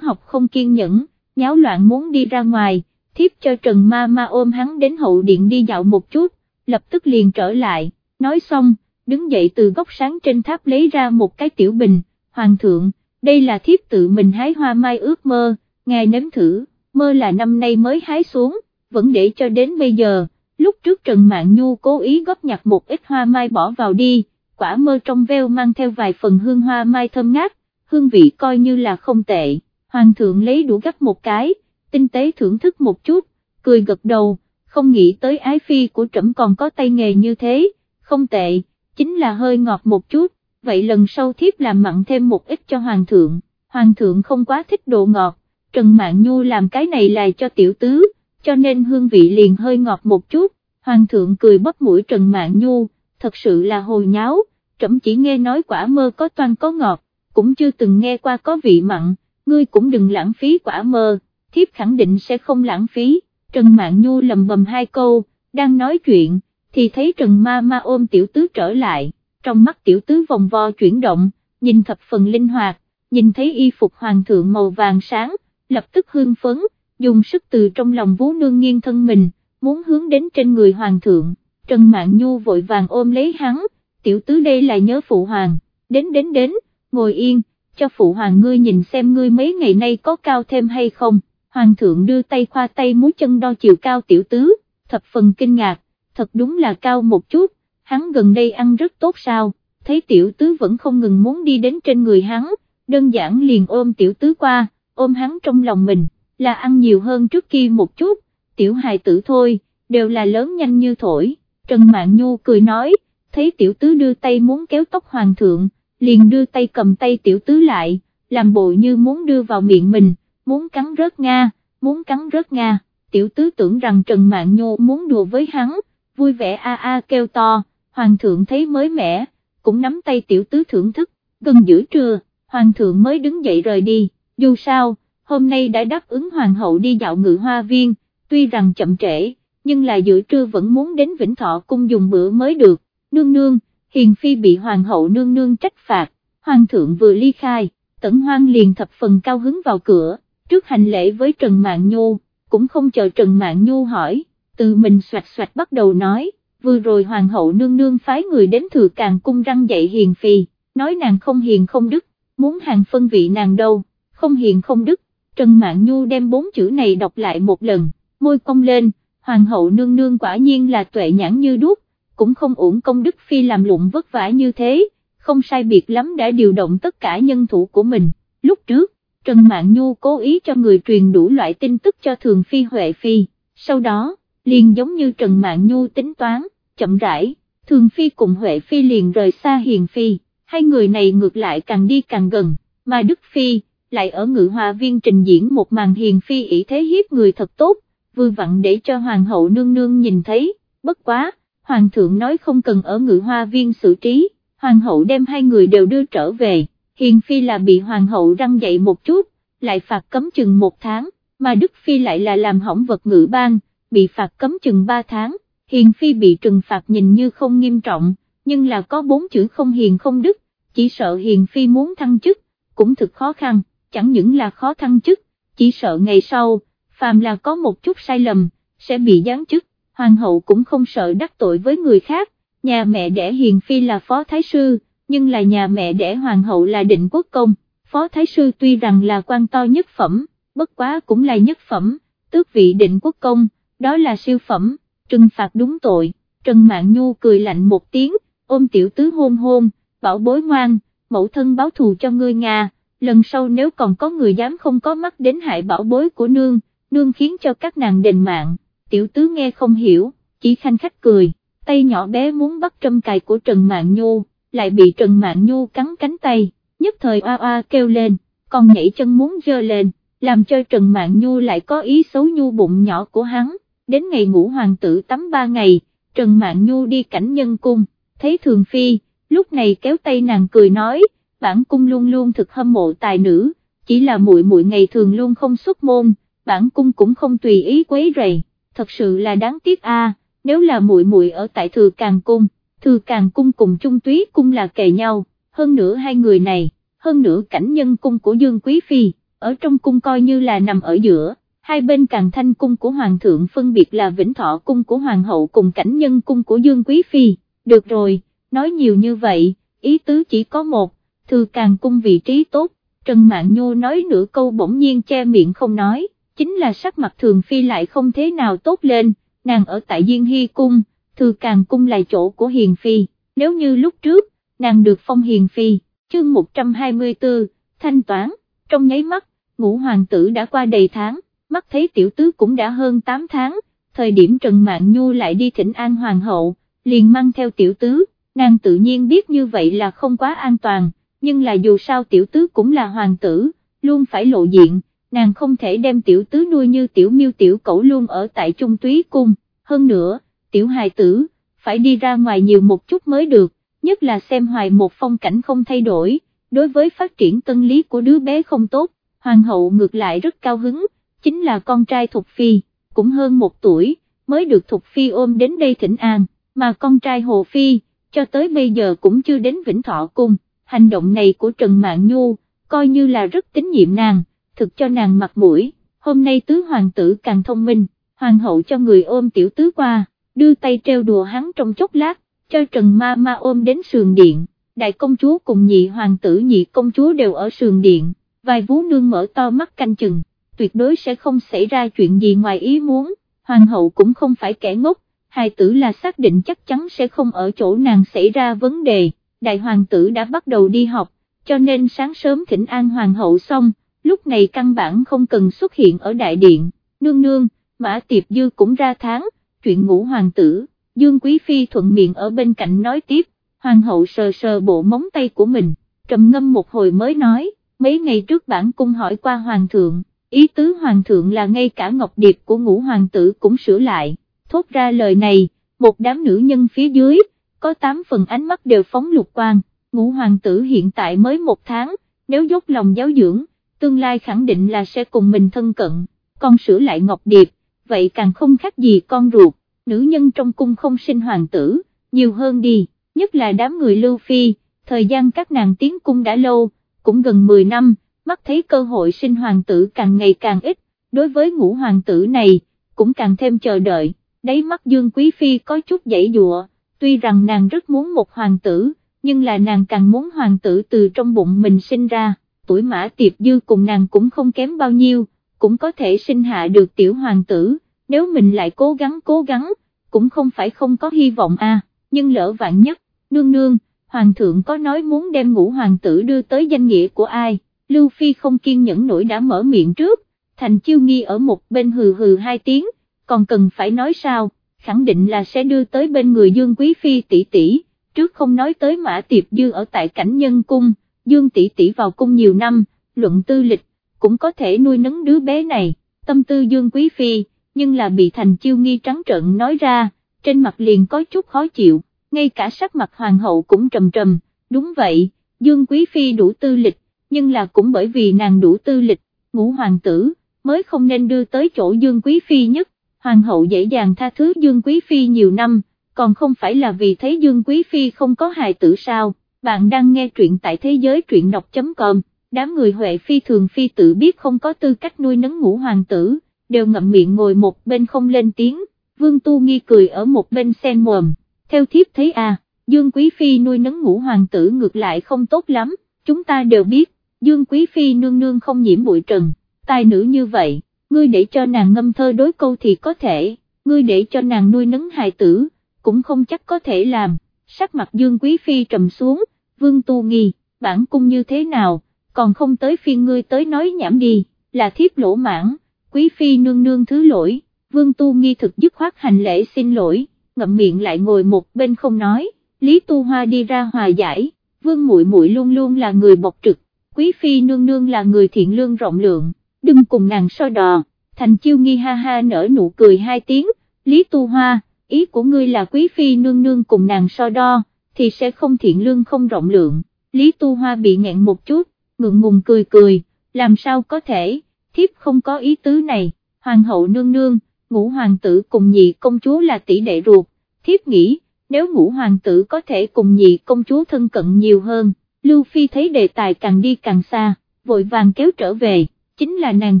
học không kiên nhẫn, nháo loạn muốn đi ra ngoài, thiếp cho Trần Ma Ma ôm hắn đến hậu điện đi dạo một chút, lập tức liền trở lại, nói xong, đứng dậy từ góc sáng trên tháp lấy ra một cái tiểu bình, hoàng thượng, đây là thiếp tự mình hái hoa mai ước mơ, ngài nếm thử, mơ là năm nay mới hái xuống, vẫn để cho đến bây giờ, lúc trước Trần mạng Nhu cố ý góp nhặt một ít hoa mai bỏ vào đi, quả mơ trong veo mang theo vài phần hương hoa mai thơm ngát, hương vị coi như là không tệ, hoàng thượng lấy đũa gấp một cái, tinh tế thưởng thức một chút, cười gật đầu, không nghĩ tới ái phi của trẫm còn có tay nghề như thế, không tệ, chính là hơi ngọt một chút, vậy lần sau thiếp làm mặn thêm một ít cho hoàng thượng, hoàng thượng không quá thích độ ngọt, Trần Mạn Nhu làm cái này là cho tiểu tứ, cho nên hương vị liền hơi ngọt một chút, hoàng thượng cười bóp mũi Trần Mạn Nhu, thật sự là hồi nháo, trẫm chỉ nghe nói quả mơ có toan có ngọt, cũng chưa từng nghe qua có vị mặn, ngươi cũng đừng lãng phí quả mơ, thiếp khẳng định sẽ không lãng phí, Trần Mạn Nhu lầm bầm hai câu, đang nói chuyện, thì thấy Trần Ma Ma ôm tiểu tứ trở lại, trong mắt tiểu tứ vòng vo chuyển động, nhìn thập phần linh hoạt, nhìn thấy y phục hoàng thượng màu vàng sáng, lập tức hương phấn, dùng sức từ trong lòng vú nương nghiêng thân mình, muốn hướng đến trên người hoàng thượng, Trần Mạn Nhu vội vàng ôm lấy hắn, tiểu tứ đây là nhớ phụ hoàng, đến đến đến, ngồi yên, cho phụ hoàng ngươi nhìn xem ngươi mấy ngày nay có cao thêm hay không, hoàng thượng đưa tay khoa tay múi chân đo chiều cao tiểu tứ, thập phần kinh ngạc, thật đúng là cao một chút, hắn gần đây ăn rất tốt sao, thấy tiểu tứ vẫn không ngừng muốn đi đến trên người hắn, đơn giản liền ôm tiểu tứ qua, ôm hắn trong lòng mình, là ăn nhiều hơn trước kia một chút, tiểu hài tử thôi, đều là lớn nhanh như thổi, Trần Mạn Nhu cười nói, thấy tiểu tứ đưa tay muốn kéo tóc hoàng thượng, liền đưa tay cầm tay tiểu tứ lại, làm bộ như muốn đưa vào miệng mình, muốn cắn rớt Nga, muốn cắn rớt Nga, tiểu tứ tưởng rằng Trần Mạn Nhu muốn đùa với hắn, vui vẻ a a kêu to, hoàng thượng thấy mới mẻ, cũng nắm tay tiểu tứ thưởng thức, gần giữa trưa, hoàng thượng mới đứng dậy rời đi, dù sao, hôm nay đã đáp ứng hoàng hậu đi dạo ngự hoa viên, tuy rằng chậm trễ, nhưng là giữa trưa vẫn muốn đến Vĩnh Thọ cung dùng bữa mới được, nương nương, hiền phi bị hoàng hậu nương nương trách phạt, hoàng thượng vừa ly khai, tẩn hoang liền thập phần cao hứng vào cửa, trước hành lễ với Trần mạng Nhu, cũng không chờ Trần mạng Nhu hỏi, từ mình xoạch xoạch bắt đầu nói, vừa rồi hoàng hậu nương nương phái người đến thừa càng cung răng dạy hiền phi, nói nàng không hiền không đức, muốn hàng phân vị nàng đâu, không hiền không đức, Trần mạng Nhu đem bốn chữ này đọc lại một lần, môi cong lên, hoàng hậu nương nương quả nhiên là tuệ nhãn như đuốc, cũng không uổng công đức phi làm lụng vất vả như thế, không sai biệt lắm đã điều động tất cả nhân thủ của mình, lúc trước, Trần Mạn Nhu cố ý cho người truyền đủ loại tin tức cho Thường Phi Huệ Phi, sau đó, liền giống như Trần Mạn Nhu tính toán, chậm rãi, Thường Phi cùng Huệ Phi liền rời xa Hiền Phi, hai người này ngược lại càng đi càng gần, mà Đức Phi, lại ở ngự hòa viên trình diễn một màn Hiền Phi ý thế hiếp người thật tốt, vừa vặn để cho Hoàng hậu nương nương nhìn thấy, bất quá, Hoàng thượng nói không cần ở ngự hoa viên xử trí, Hoàng hậu đem hai người đều đưa trở về, Hiền Phi là bị Hoàng hậu răng dậy một chút, lại phạt cấm chừng một tháng, mà Đức Phi lại là làm hỏng vật ngự ban, bị phạt cấm chừng ba tháng, Hiền Phi bị trừng phạt nhìn như không nghiêm trọng, nhưng là có bốn chữ không hiền không đức, chỉ sợ Hiền Phi muốn thăng chức, cũng thực khó khăn, chẳng những là khó thăng chức, chỉ sợ ngày sau, phàm là có một chút sai lầm, sẽ bị giáng chức, hoàng hậu cũng không sợ đắc tội với người khác, nhà mẹ đẻ Hiền Phi là phó thái sư, nhưng là nhà mẹ đẻ hoàng hậu là định quốc công, phó thái sư tuy rằng là quan to nhất phẩm, bất quá cũng là nhất phẩm, tước vị định quốc công, đó là siêu phẩm, trừng phạt đúng tội, Trần Mạn Nhu cười lạnh một tiếng, ôm tiểu tứ hôn hôn, bảo bối ngoan, mẫu thân báo thù cho ngươi Nga, lần sau nếu còn có người dám không có mắt đến hại bảo bối của nương, nương khiến cho các nàng đền mạng, tiểu tứ nghe không hiểu, chỉ khanh khách cười, tay nhỏ bé muốn bắt trâm cài của Trần Mạn Nhu, lại bị Trần Mạn Nhu cắn cánh tay, nhất thời oa oa kêu lên, còn nhảy chân muốn dơ lên, làm cho Trần Mạn Nhu lại có ý xấu nhu bụng nhỏ của hắn, đến ngày ngủ hoàng tử tắm ba ngày, Trần Mạn Nhu đi cảnh nhân cung, thấy Thường Phi, lúc này kéo tay nàng cười nói, bản cung luôn luôn thực hâm mộ tài nữ, chỉ là muội muội ngày thường luôn không xuất môn, bản cung cũng không tùy ý quấy rầy, thật sự là đáng tiếc a. nếu là muội muội ở tại Thừa Càng Cung, Thừa Càng Cung cùng Trung Túy Cung là kề nhau, hơn nữa hai người này, hơn nữa cảnh nhân cung của Dương Quý Phi, ở trong cung coi như là nằm ở giữa, hai bên Càng Thanh Cung của Hoàng thượng phân biệt là Vĩnh Thọ Cung của Hoàng hậu cùng cảnh nhân cung của Dương Quý Phi, được rồi, nói nhiều như vậy, ý tứ chỉ có một, Thừa Càng Cung vị trí tốt, Trần Mạn Nhô nói nửa câu bỗng nhiên che miệng không nói, chính là sắc mặt Thường Phi lại không thế nào tốt lên, nàng ở tại Diên Hy Cung, Thừa Càng Cung là chỗ của Hiền Phi, nếu như lúc trước, nàng được phong Hiền Phi, chương 124, thanh toán, trong nháy mắt, ngũ hoàng tử đã qua đầy tháng, mắt thấy tiểu tứ cũng đã hơn 8 tháng, thời điểm Trần Mạn Nhu lại đi thỉnh an hoàng hậu, liền mang theo tiểu tứ, nàng tự nhiên biết như vậy là không quá an toàn, nhưng là dù sao tiểu tứ cũng là hoàng tử, luôn phải lộ diện, nàng không thể đem tiểu tứ nuôi như tiểu miêu tiểu cẩu luôn ở tại trung túy cung, hơn nữa, tiểu hài tử, phải đi ra ngoài nhiều một chút mới được, nhất là xem hoài một phong cảnh không thay đổi, đối với phát triển tân lý của đứa bé không tốt, hoàng hậu ngược lại rất cao hứng, chính là con trai Thục Phi, cũng hơn một tuổi, mới được Thục Phi ôm đến đây thỉnh an, mà con trai Hồ Phi, cho tới bây giờ cũng chưa đến Vĩnh Thọ Cung, hành động này của Trần mạng Nhu, coi như là rất tín nhiệm nàng, thực cho nàng mặt mũi, hôm nay tứ hoàng tử càng thông minh, hoàng hậu cho người ôm tiểu tứ qua, đưa tay treo đùa hắn trong chốc lát, cho Trần Ma Ma ôm đến sườn điện, đại công chúa cùng nhị hoàng tử nhị công chúa đều ở sườn điện, vài vú nương mở to mắt canh chừng, tuyệt đối sẽ không xảy ra chuyện gì ngoài ý muốn, hoàng hậu cũng không phải kẻ ngốc, hài tử là xác định chắc chắn sẽ không ở chỗ nàng xảy ra vấn đề, đại hoàng tử đã bắt đầu đi học, cho nên sáng sớm thỉnh an hoàng hậu xong, lúc này căn bản không cần xuất hiện ở đại điện, nương nương, mã tiệp dư cũng ra tháng, chuyện ngũ hoàng tử, Dương Quý Phi thuận miệng ở bên cạnh nói tiếp, hoàng hậu sờ sờ bộ móng tay của mình, trầm ngâm một hồi mới nói, mấy ngày trước bản cung hỏi qua hoàng thượng, ý tứ hoàng thượng là ngay cả ngọc điệp của ngũ hoàng tử cũng sửa lại, thốt ra lời này, một đám nữ nhân phía dưới, có tám phần ánh mắt đều phóng lục quang, ngũ hoàng tử hiện tại mới một tháng, nếu dốc lòng giáo dưỡng, tương lai khẳng định là sẽ cùng mình thân cận, con sửa lại ngọc điệp, vậy càng không khác gì con ruột, nữ nhân trong cung không sinh hoàng tử, nhiều hơn đi, nhất là đám người lưu phi, thời gian các nàng tiến cung đã lâu, cũng gần 10 năm, mắt thấy cơ hội sinh hoàng tử càng ngày càng ít, đối với ngũ hoàng tử này, cũng càng thêm chờ đợi, đáy mắt Dương Quý Phi có chút dãy dụa, tuy rằng nàng rất muốn một hoàng tử, nhưng là nàng càng muốn hoàng tử từ trong bụng mình sinh ra, tuổi mã tiệp dư cùng nàng cũng không kém bao nhiêu, cũng có thể sinh hạ được tiểu hoàng tử, nếu mình lại cố gắng cố gắng, cũng không phải không có hy vọng a. nhưng lỡ vạn nhất, nương nương, hoàng thượng có nói muốn đem ngũ hoàng tử đưa tới danh nghĩa của ai, Lưu Phi không kiên nhẫn nổi đã mở miệng trước, thành chiêu nghi ở một bên hừ hừ hai tiếng, còn cần phải nói sao, khẳng định là sẽ đưa tới bên người Dương Quý Phi tỷ tỷ, trước không nói tới Mã Tiệp Dư ở tại cảnh nhân cung, Dương tỷ tỷ vào cung nhiều năm, luận tư lịch, cũng có thể nuôi nấng đứa bé này, tâm tư Dương Quý Phi, nhưng là bị thành chiêu nghi trắng trợn nói ra, trên mặt liền có chút khó chịu, ngay cả sắc mặt hoàng hậu cũng trầm trầm, đúng vậy, Dương Quý Phi đủ tư lịch, nhưng là cũng bởi vì nàng đủ tư lịch, ngũ hoàng tử, mới không nên đưa tới chỗ Dương Quý Phi nhất, hoàng hậu dễ dàng tha thứ Dương Quý Phi nhiều năm, còn không phải là vì thấy Dương Quý Phi không có hài tử sao, bạn đang nghe truyện tại thế giới truyện đọc.com, đám người Huệ Phi thường Phi tự biết không có tư cách nuôi nấng ngũ hoàng tử, đều ngậm miệng ngồi một bên không lên tiếng, Vương Tu Nghi cười ở một bên sen mồm, theo thiếp thấy à, Dương Quý Phi nuôi nấng ngũ hoàng tử ngược lại không tốt lắm, chúng ta đều biết, Dương Quý Phi nương nương không nhiễm bụi trần, tài nữ như vậy, ngươi để cho nàng ngâm thơ đối câu thì có thể, ngươi để cho nàng nuôi nấng hài tử, cũng không chắc có thể làm, sắc mặt Dương Quý Phi trầm xuống, Vương Tu Nghi, bản cung như thế nào, còn không tới phiên ngươi tới nói nhảm đi, là thiếp lỗ mãn, Quý Phi nương nương thứ lỗi, Vương Tu Nghi thực dứt khoát hành lễ xin lỗi, ngậm miệng lại ngồi một bên không nói, Lý Tu Hoa đi ra hòa giải, Vương Muội Muội luôn luôn là người bộc trực, Quý Phi nương nương là người thiện lương rộng lượng, đừng cùng nàng so đò, thành chiêu nghi ha ha nở nụ cười hai tiếng, Lý Tu Hoa, ý của ngươi là Quý Phi nương nương cùng nàng so đo, thì sẽ không thiện lương không rộng lượng, Lý Tu Hoa bị nghẹn một chút, ngượng ngùng cười cười, làm sao có thể, thiếp không có ý tứ này, hoàng hậu nương nương, ngũ hoàng tử cùng nhị công chúa là tỷ đệ ruột, thiếp nghĩ, nếu ngũ hoàng tử có thể cùng nhị công chúa thân cận nhiều hơn, Lưu Phi thấy đề tài càng đi càng xa, vội vàng kéo trở về, chính là nàng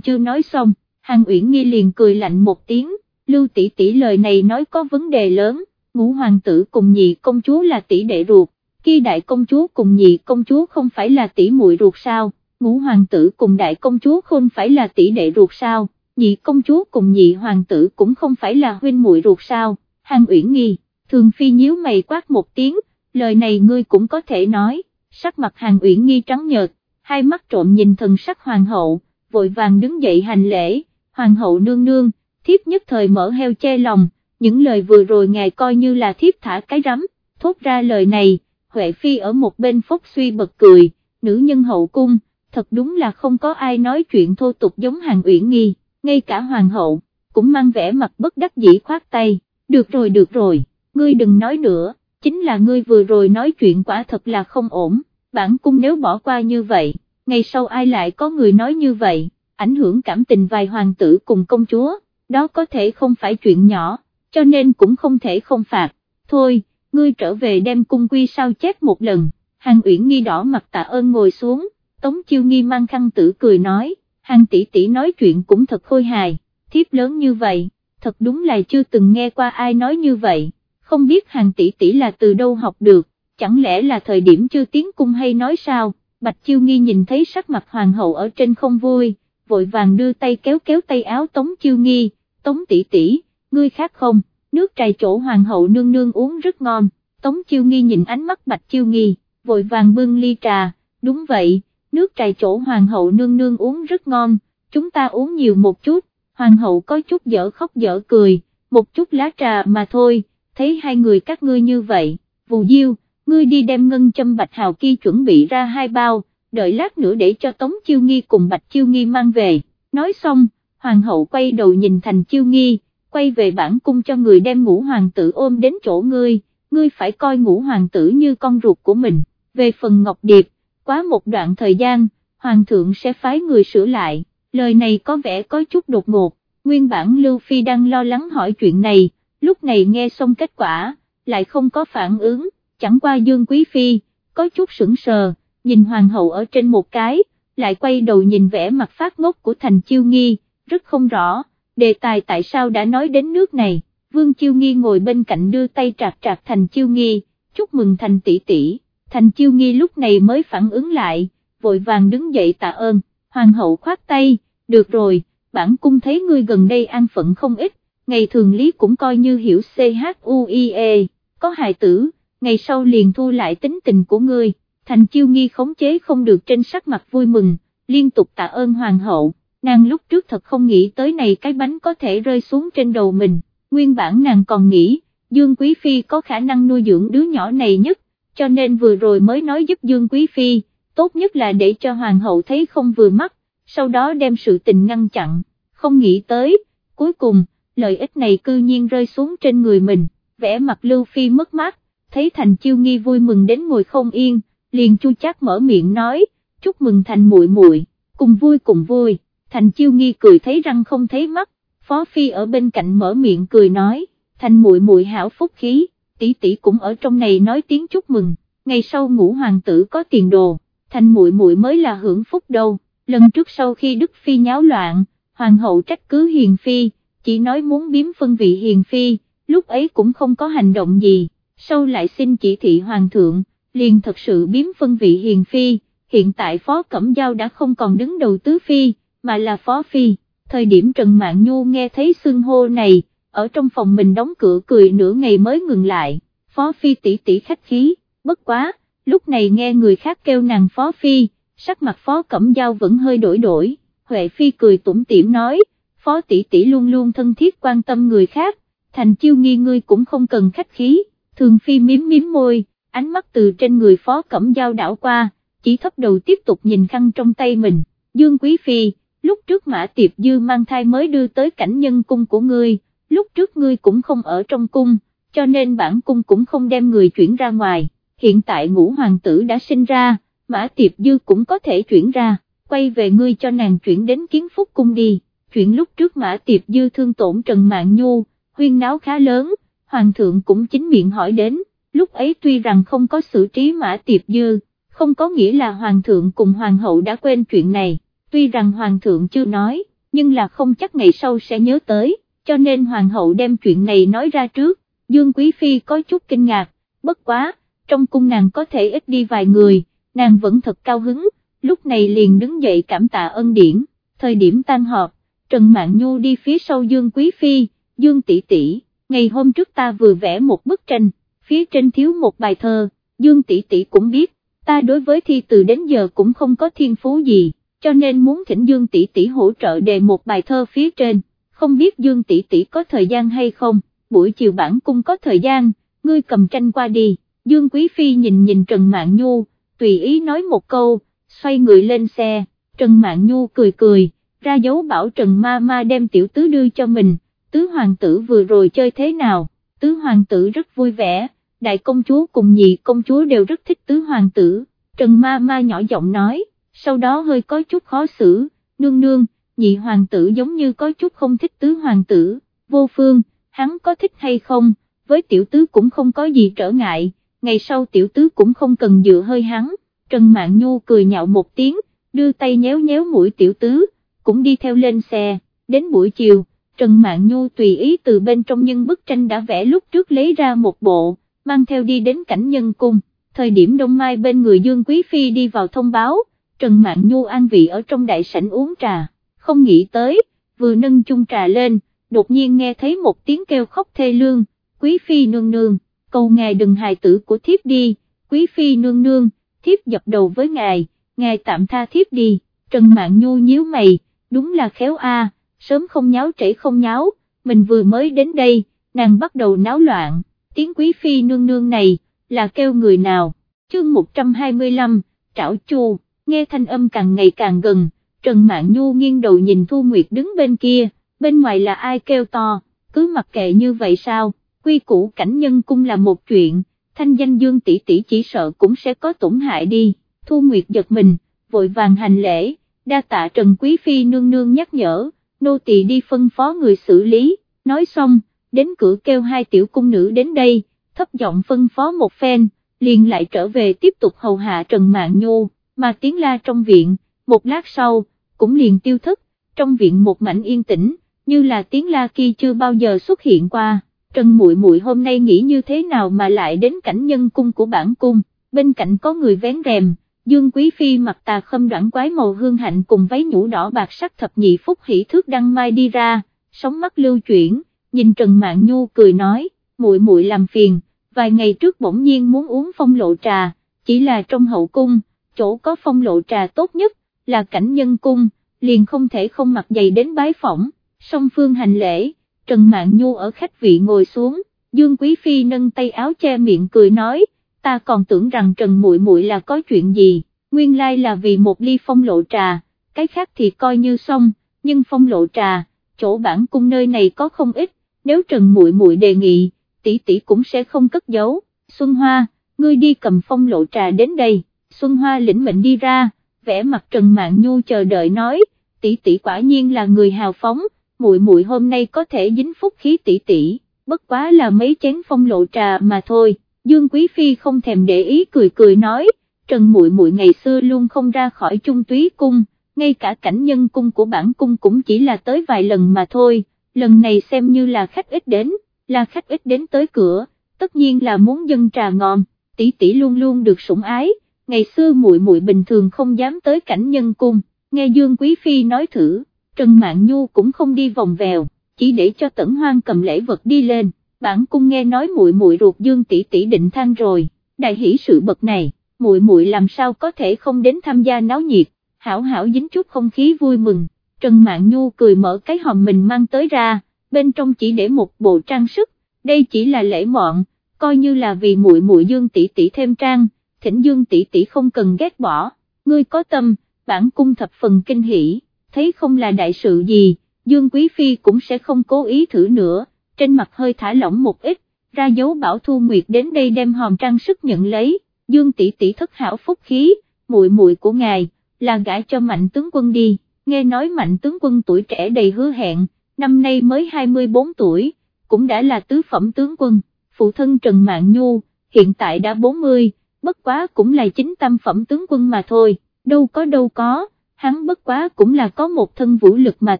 chưa nói xong, Hàng Uyển Nghi liền cười lạnh một tiếng, Lưu tỷ tỷ lời này nói có vấn đề lớn, ngũ hoàng tử cùng nhị công chúa là tỷ đệ ruột, khi đại công chúa cùng nhị công chúa không phải là tỷ muội ruột sao, ngũ hoàng tử cùng đại công chúa không phải là tỷ đệ ruột sao, nhị công chúa cùng nhị hoàng tử cũng không phải là huynh muội ruột sao, Hàng Uyển Nghi, thường phi nhíu mày quát một tiếng, lời này ngươi cũng có thể nói, sắc mặt Hàng Uyển Nghi trắng nhợt, hai mắt trộm nhìn thần sắc hoàng hậu, vội vàng đứng dậy hành lễ, hoàng hậu nương nương, thiếp nhất thời mở heo che lòng, những lời vừa rồi ngài coi như là thiếp thả cái rắm, thốt ra lời này, Huệ Phi ở một bên phốc suy bật cười, nữ nhân hậu cung, thật đúng là không có ai nói chuyện thô tục giống hàng uyển nghi, ngay cả hoàng hậu, cũng mang vẻ mặt bất đắc dĩ khoát tay, được rồi được rồi, ngươi đừng nói nữa, chính là ngươi vừa rồi nói chuyện quả thật là không ổn, bản cung nếu bỏ qua như vậy, ngày sau ai lại có người nói như vậy, ảnh hưởng cảm tình vài hoàng tử cùng công chúa, đó có thể không phải chuyện nhỏ, cho nên cũng không thể không phạt, thôi, ngươi trở về đem cung quy sao chép một lần, hàng uyển nghi đỏ mặt tạ ơn ngồi xuống, tống chiêu nghi mang khăn tử cười nói, hàng tỷ tỷ nói chuyện cũng thật khôi hài, thiếp lớn như vậy, thật đúng là chưa từng nghe qua ai nói như vậy, không biết hàng tỷ tỷ là từ đâu học được, chẳng lẽ là thời điểm chưa tiến cung hay nói sao, bạch chiêu nghi nhìn thấy sắc mặt hoàng hậu ở trên không vui, vội vàng đưa tay kéo kéo tay áo tống chiêu nghi, tống tỷ tỷ, ngươi khác không, nước trà chỗ hoàng hậu nương nương uống rất ngon, tống chiêu nghi nhìn ánh mắt bạch chiêu nghi, vội vàng bưng ly trà, đúng vậy, nước trà chỗ hoàng hậu nương nương uống rất ngon, chúng ta uống nhiều một chút, hoàng hậu có chút dở khóc dở cười, một chút lá trà mà thôi, thấy hai người các ngươi như vậy, vù diêu, ngươi đi đem ngân châm bạch hào kia chuẩn bị ra hai bao, đợi lát nữa để cho Tống Chiêu Nghi cùng Bạch Chiêu Nghi mang về, nói xong, hoàng hậu quay đầu nhìn thành Chiêu Nghi, quay về bản cung cho người đem ngũ hoàng tử ôm đến chỗ ngươi, ngươi phải coi ngũ hoàng tử như con ruột của mình, về phần Ngọc Điệp, quá một đoạn thời gian, hoàng thượng sẽ phái người sửa lại, lời này có vẻ có chút đột ngột, nguyên bản Lưu Phi đang lo lắng hỏi chuyện này, lúc này nghe xong kết quả, lại không có phản ứng, chẳng qua Dương Quý Phi, có chút sững sờ, nhìn hoàng hậu ở trên một cái, lại quay đầu nhìn vẻ mặt phát ngốc của thành chiêu nghi, rất không rõ, đề tài tại sao đã nói đến nước này, vương chiêu nghi ngồi bên cạnh đưa tay trạc trạc thành chiêu nghi, chúc mừng thành tỷ tỷ, thành chiêu nghi lúc này mới phản ứng lại, vội vàng đứng dậy tạ ơn, hoàng hậu khoát tay, được rồi, bản cung thấy ngươi gần đây an phận không ít, ngày thường lý cũng coi như hiểu CHUIE, có hài tử, ngày sau liền thu lại tính tình của ngươi. Thành chiêu nghi khống chế không được trên sắc mặt vui mừng, liên tục tạ ơn hoàng hậu, nàng lúc trước thật không nghĩ tới này cái bánh có thể rơi xuống trên đầu mình, nguyên bản nàng còn nghĩ, Dương Quý Phi có khả năng nuôi dưỡng đứa nhỏ này nhất, cho nên vừa rồi mới nói giúp Dương Quý Phi, tốt nhất là để cho hoàng hậu thấy không vừa mắt, sau đó đem sự tình ngăn chặn, không nghĩ tới, cuối cùng, lợi ích này cư nhiên rơi xuống trên người mình, vẽ mặt Lưu Phi mất mát, thấy thành chiêu nghi vui mừng đến ngồi không yên, liền chu chát mở miệng nói, chúc mừng thành muội muội, cùng vui cùng vui, thành chiêu nghi cười thấy răng không thấy mắt, phó phi ở bên cạnh mở miệng cười nói, thành muội muội hảo phúc khí, tỷ tỷ cũng ở trong này nói tiếng chúc mừng, ngày sau ngũ hoàng tử có tiền đồ, thành muội muội mới là hưởng phúc đâu, lần trước sau khi Đức Phi nháo loạn, hoàng hậu trách cứ hiền phi, chỉ nói muốn biếm phân vị hiền phi, lúc ấy cũng không có hành động gì, sau lại xin chỉ thị hoàng thượng, liền thật sự biếm phân vị hiền phi, hiện tại phó cẩm giao đã không còn đứng đầu tứ phi, mà là phó phi, thời điểm Trần Mạn Nhu nghe thấy xưng hô này, ở trong phòng mình đóng cửa cười nửa ngày mới ngừng lại, phó phi tỷ tỷ khách khí, bất quá, lúc này nghe người khác kêu nàng phó phi, sắc mặt phó cẩm giao vẫn hơi đổi đổi, Huệ phi cười tủm tỉm nói, phó tỷ tỷ luôn luôn thân thiết quan tâm người khác, thành chiêu nghi ngươi cũng không cần khách khí, thường phi miếm miếm môi, ánh mắt từ trên người phó cẩm dao đảo qua, chỉ thấp đầu tiếp tục nhìn khăn trong tay mình, Dương Quý Phi, lúc trước Mã Tiệp Dư mang thai mới đưa tới cảnh nhân cung của ngươi, lúc trước ngươi cũng không ở trong cung, cho nên bản cung cũng không đem người chuyển ra ngoài, hiện tại ngũ hoàng tử đã sinh ra, Mã Tiệp Dư cũng có thể chuyển ra, quay về ngươi cho nàng chuyển đến kiến phúc cung đi, chuyện lúc trước Mã Tiệp Dư thương tổn Trần mạng Nhu, huyên náo khá lớn, Hoàng thượng cũng chính miệng hỏi đến, lúc ấy tuy rằng không có xử trí Mã Tiệp Dư, không có nghĩa là Hoàng thượng cùng Hoàng hậu đã quên chuyện này, tuy rằng Hoàng thượng chưa nói, nhưng là không chắc ngày sau sẽ nhớ tới, cho nên Hoàng hậu đem chuyện này nói ra trước, Dương Quý Phi có chút kinh ngạc, bất quá, trong cung nàng có thể ít đi vài người, nàng vẫn thật cao hứng, lúc này liền đứng dậy cảm tạ ân điển, thời điểm tan họp, Trần Mạn Nhu đi phía sau Dương Quý Phi, Dương tỷ tỷ, ngày hôm trước ta vừa vẽ một bức tranh, phía trên thiếu một bài thơ, Dương tỷ tỷ cũng biết, ta đối với thi từ đến giờ cũng không có thiên phú gì, cho nên muốn thỉnh Dương tỷ tỷ hỗ trợ đề một bài thơ phía trên, không biết Dương tỷ tỷ có thời gian hay không, buổi chiều bản cung có thời gian, ngươi cầm tranh qua đi, Dương Quý Phi nhìn nhìn Trần Mạn Nhu, tùy ý nói một câu, xoay người lên xe, Trần Mạn Nhu cười cười, ra dấu bảo Trần Ma Ma đem tiểu tứ đưa cho mình, tứ hoàng tử vừa rồi chơi thế nào, tứ hoàng tử rất vui vẻ, đại công chúa cùng nhị công chúa đều rất thích tứ hoàng tử, Trần Ma Ma nhỏ giọng nói, sau đó hơi có chút khó xử, nương nương, nhị hoàng tử giống như có chút không thích tứ hoàng tử, vô phương, hắn có thích hay không, với tiểu tứ cũng không có gì trở ngại, ngày sau tiểu tứ cũng không cần dựa hơi hắn, Trần Mạn Nhu cười nhạo một tiếng, đưa tay nhéo nhéo mũi tiểu tứ, cũng đi theo lên xe, đến buổi chiều, Trần Mạn Nhu tùy ý từ bên trong những bức tranh đã vẽ lúc trước lấy ra một bộ, mang theo đi đến cảnh nhân cung, thời điểm đông mai bên người Dương Quý Phi đi vào thông báo, Trần Mạn Nhu an vị ở trong đại sảnh uống trà, không nghĩ tới, vừa nâng chung trà lên, đột nhiên nghe thấy một tiếng kêu khóc thê lương, Quý Phi nương nương, cầu ngài đừng hài tử của thiếp đi, Quý Phi nương nương, thiếp dập đầu với ngài, ngài tạm tha thiếp đi, Trần Mạn Nhu nhíu mày, đúng là khéo a, sớm không nháo trễ không nháo, mình vừa mới đến đây, nàng bắt đầu náo loạn, tiếng quý phi nương nương này, là kêu người nào, chương 125, trảo chu, nghe thanh âm càng ngày càng gần, Trần Mạn Nhu nghiêng đầu nhìn Thu Nguyệt đứng bên kia, bên ngoài là ai kêu to, cứ mặc kệ như vậy sao, quy củ cảnh nhân cung là một chuyện, thanh danh dương tỷ tỷ chỉ sợ cũng sẽ có tổn hại đi, Thu Nguyệt giật mình, vội vàng hành lễ, đa tạ Trần Quý Phi nương nương nhắc nhở, nô tỳ đi phân phó người xử lý, nói xong, đến cửa kêu hai tiểu cung nữ đến đây, thấp giọng phân phó một phen, liền lại trở về tiếp tục hầu hạ Trần Mạn Nhu mà tiếng la trong viện, một lát sau, cũng liền tiêu thức, trong viện một mảnh yên tĩnh, như là tiếng la kia chưa bao giờ xuất hiện qua. Trần Muội Muội hôm nay nghĩ như thế nào mà lại đến cảnh nhân cung của bản cung, bên cạnh có người vén rèm, Dương Quý Phi mặc tà khâm đoạn quái màu hương hạnh cùng váy nhũ đỏ bạc sắc thập nhị phúc hỷ thước đăng mai đi ra, sóng mắt lưu chuyển, nhìn Trần Mạn Nhu cười nói, muội muội làm phiền, vài ngày trước bỗng nhiên muốn uống phong lộ trà, chỉ là trong hậu cung, chỗ có phong lộ trà tốt nhất, là cảnh nhân cung, liền không thể không mặc giày đến bái phỏng, song phương hành lễ, Trần Mạn Nhu ở khách vị ngồi xuống, Dương Quý Phi nâng tay áo che miệng cười nói, ta còn tưởng rằng Trần Muội Muội là có chuyện gì, nguyên lai là vì một ly phong lộ trà, cái khác thì coi như xong, nhưng phong lộ trà, chỗ bản cung nơi này có không ít, nếu Trần Muội Muội đề nghị, tỷ tỷ cũng sẽ không cất giấu. Xuân Hoa, ngươi đi cầm phong lộ trà đến đây, Xuân Hoa lĩnh mệnh đi ra, vẽ mặt Trần Mạn Nhu chờ đợi nói, tỷ tỷ quả nhiên là người hào phóng, muội muội hôm nay có thể dính phúc khí tỷ tỷ, bất quá là mấy chén phong lộ trà mà thôi. Dương Quý Phi không thèm để ý cười cười nói, Trần Muội Muội ngày xưa luôn không ra khỏi trung túy cung, ngay cả cảnh nhân cung của bản cung cũng chỉ là tới vài lần mà thôi, lần này xem như là khách ít đến, là khách ít đến tới cửa, tất nhiên là muốn dân trà ngon, tỷ tỷ luôn luôn được sủng ái, ngày xưa muội muội bình thường không dám tới cảnh nhân cung, nghe Dương Quý Phi nói thử, Trần Mạn Nhu cũng không đi vòng vèo, chỉ để cho Tẩn Hoang cầm lễ vật đi lên bản cung nghe nói muội muội ruột Dương tỷ tỷ định thang rồi, đại hỷ sự bậc này, muội muội làm sao có thể không đến tham gia náo nhiệt, hảo hảo dính chút không khí vui mừng, Trần Mạn Nhu cười mở cái hòm mình mang tới ra, bên trong chỉ để một bộ trang sức, đây chỉ là lễ mọn, coi như là vì muội muội Dương tỷ tỷ thêm trang, thỉnh Dương tỷ tỷ không cần ghét bỏ, ngươi có tâm, bản cung thập phần kinh hỉ, thấy không là đại sự gì, Dương Quý Phi cũng sẽ không cố ý thử nữa. Trên mặt hơi thả lỏng một ít, ra dấu bảo Thu Nguyệt đến đây đem hòm trang sức nhận lấy, Dương tỷ tỷ thất hảo phúc khí, muội muội của ngài, là gả cho mạnh tướng quân đi, nghe nói mạnh tướng quân tuổi trẻ đầy hứa hẹn, năm nay mới 24 tuổi, cũng đã là tứ phẩm tướng quân, phụ thân Trần Mạn Nhu, hiện tại đã 40, bất quá cũng là chính tam phẩm tướng quân mà thôi, đâu có đâu có, hắn bất quá cũng là có một thân vũ lực mà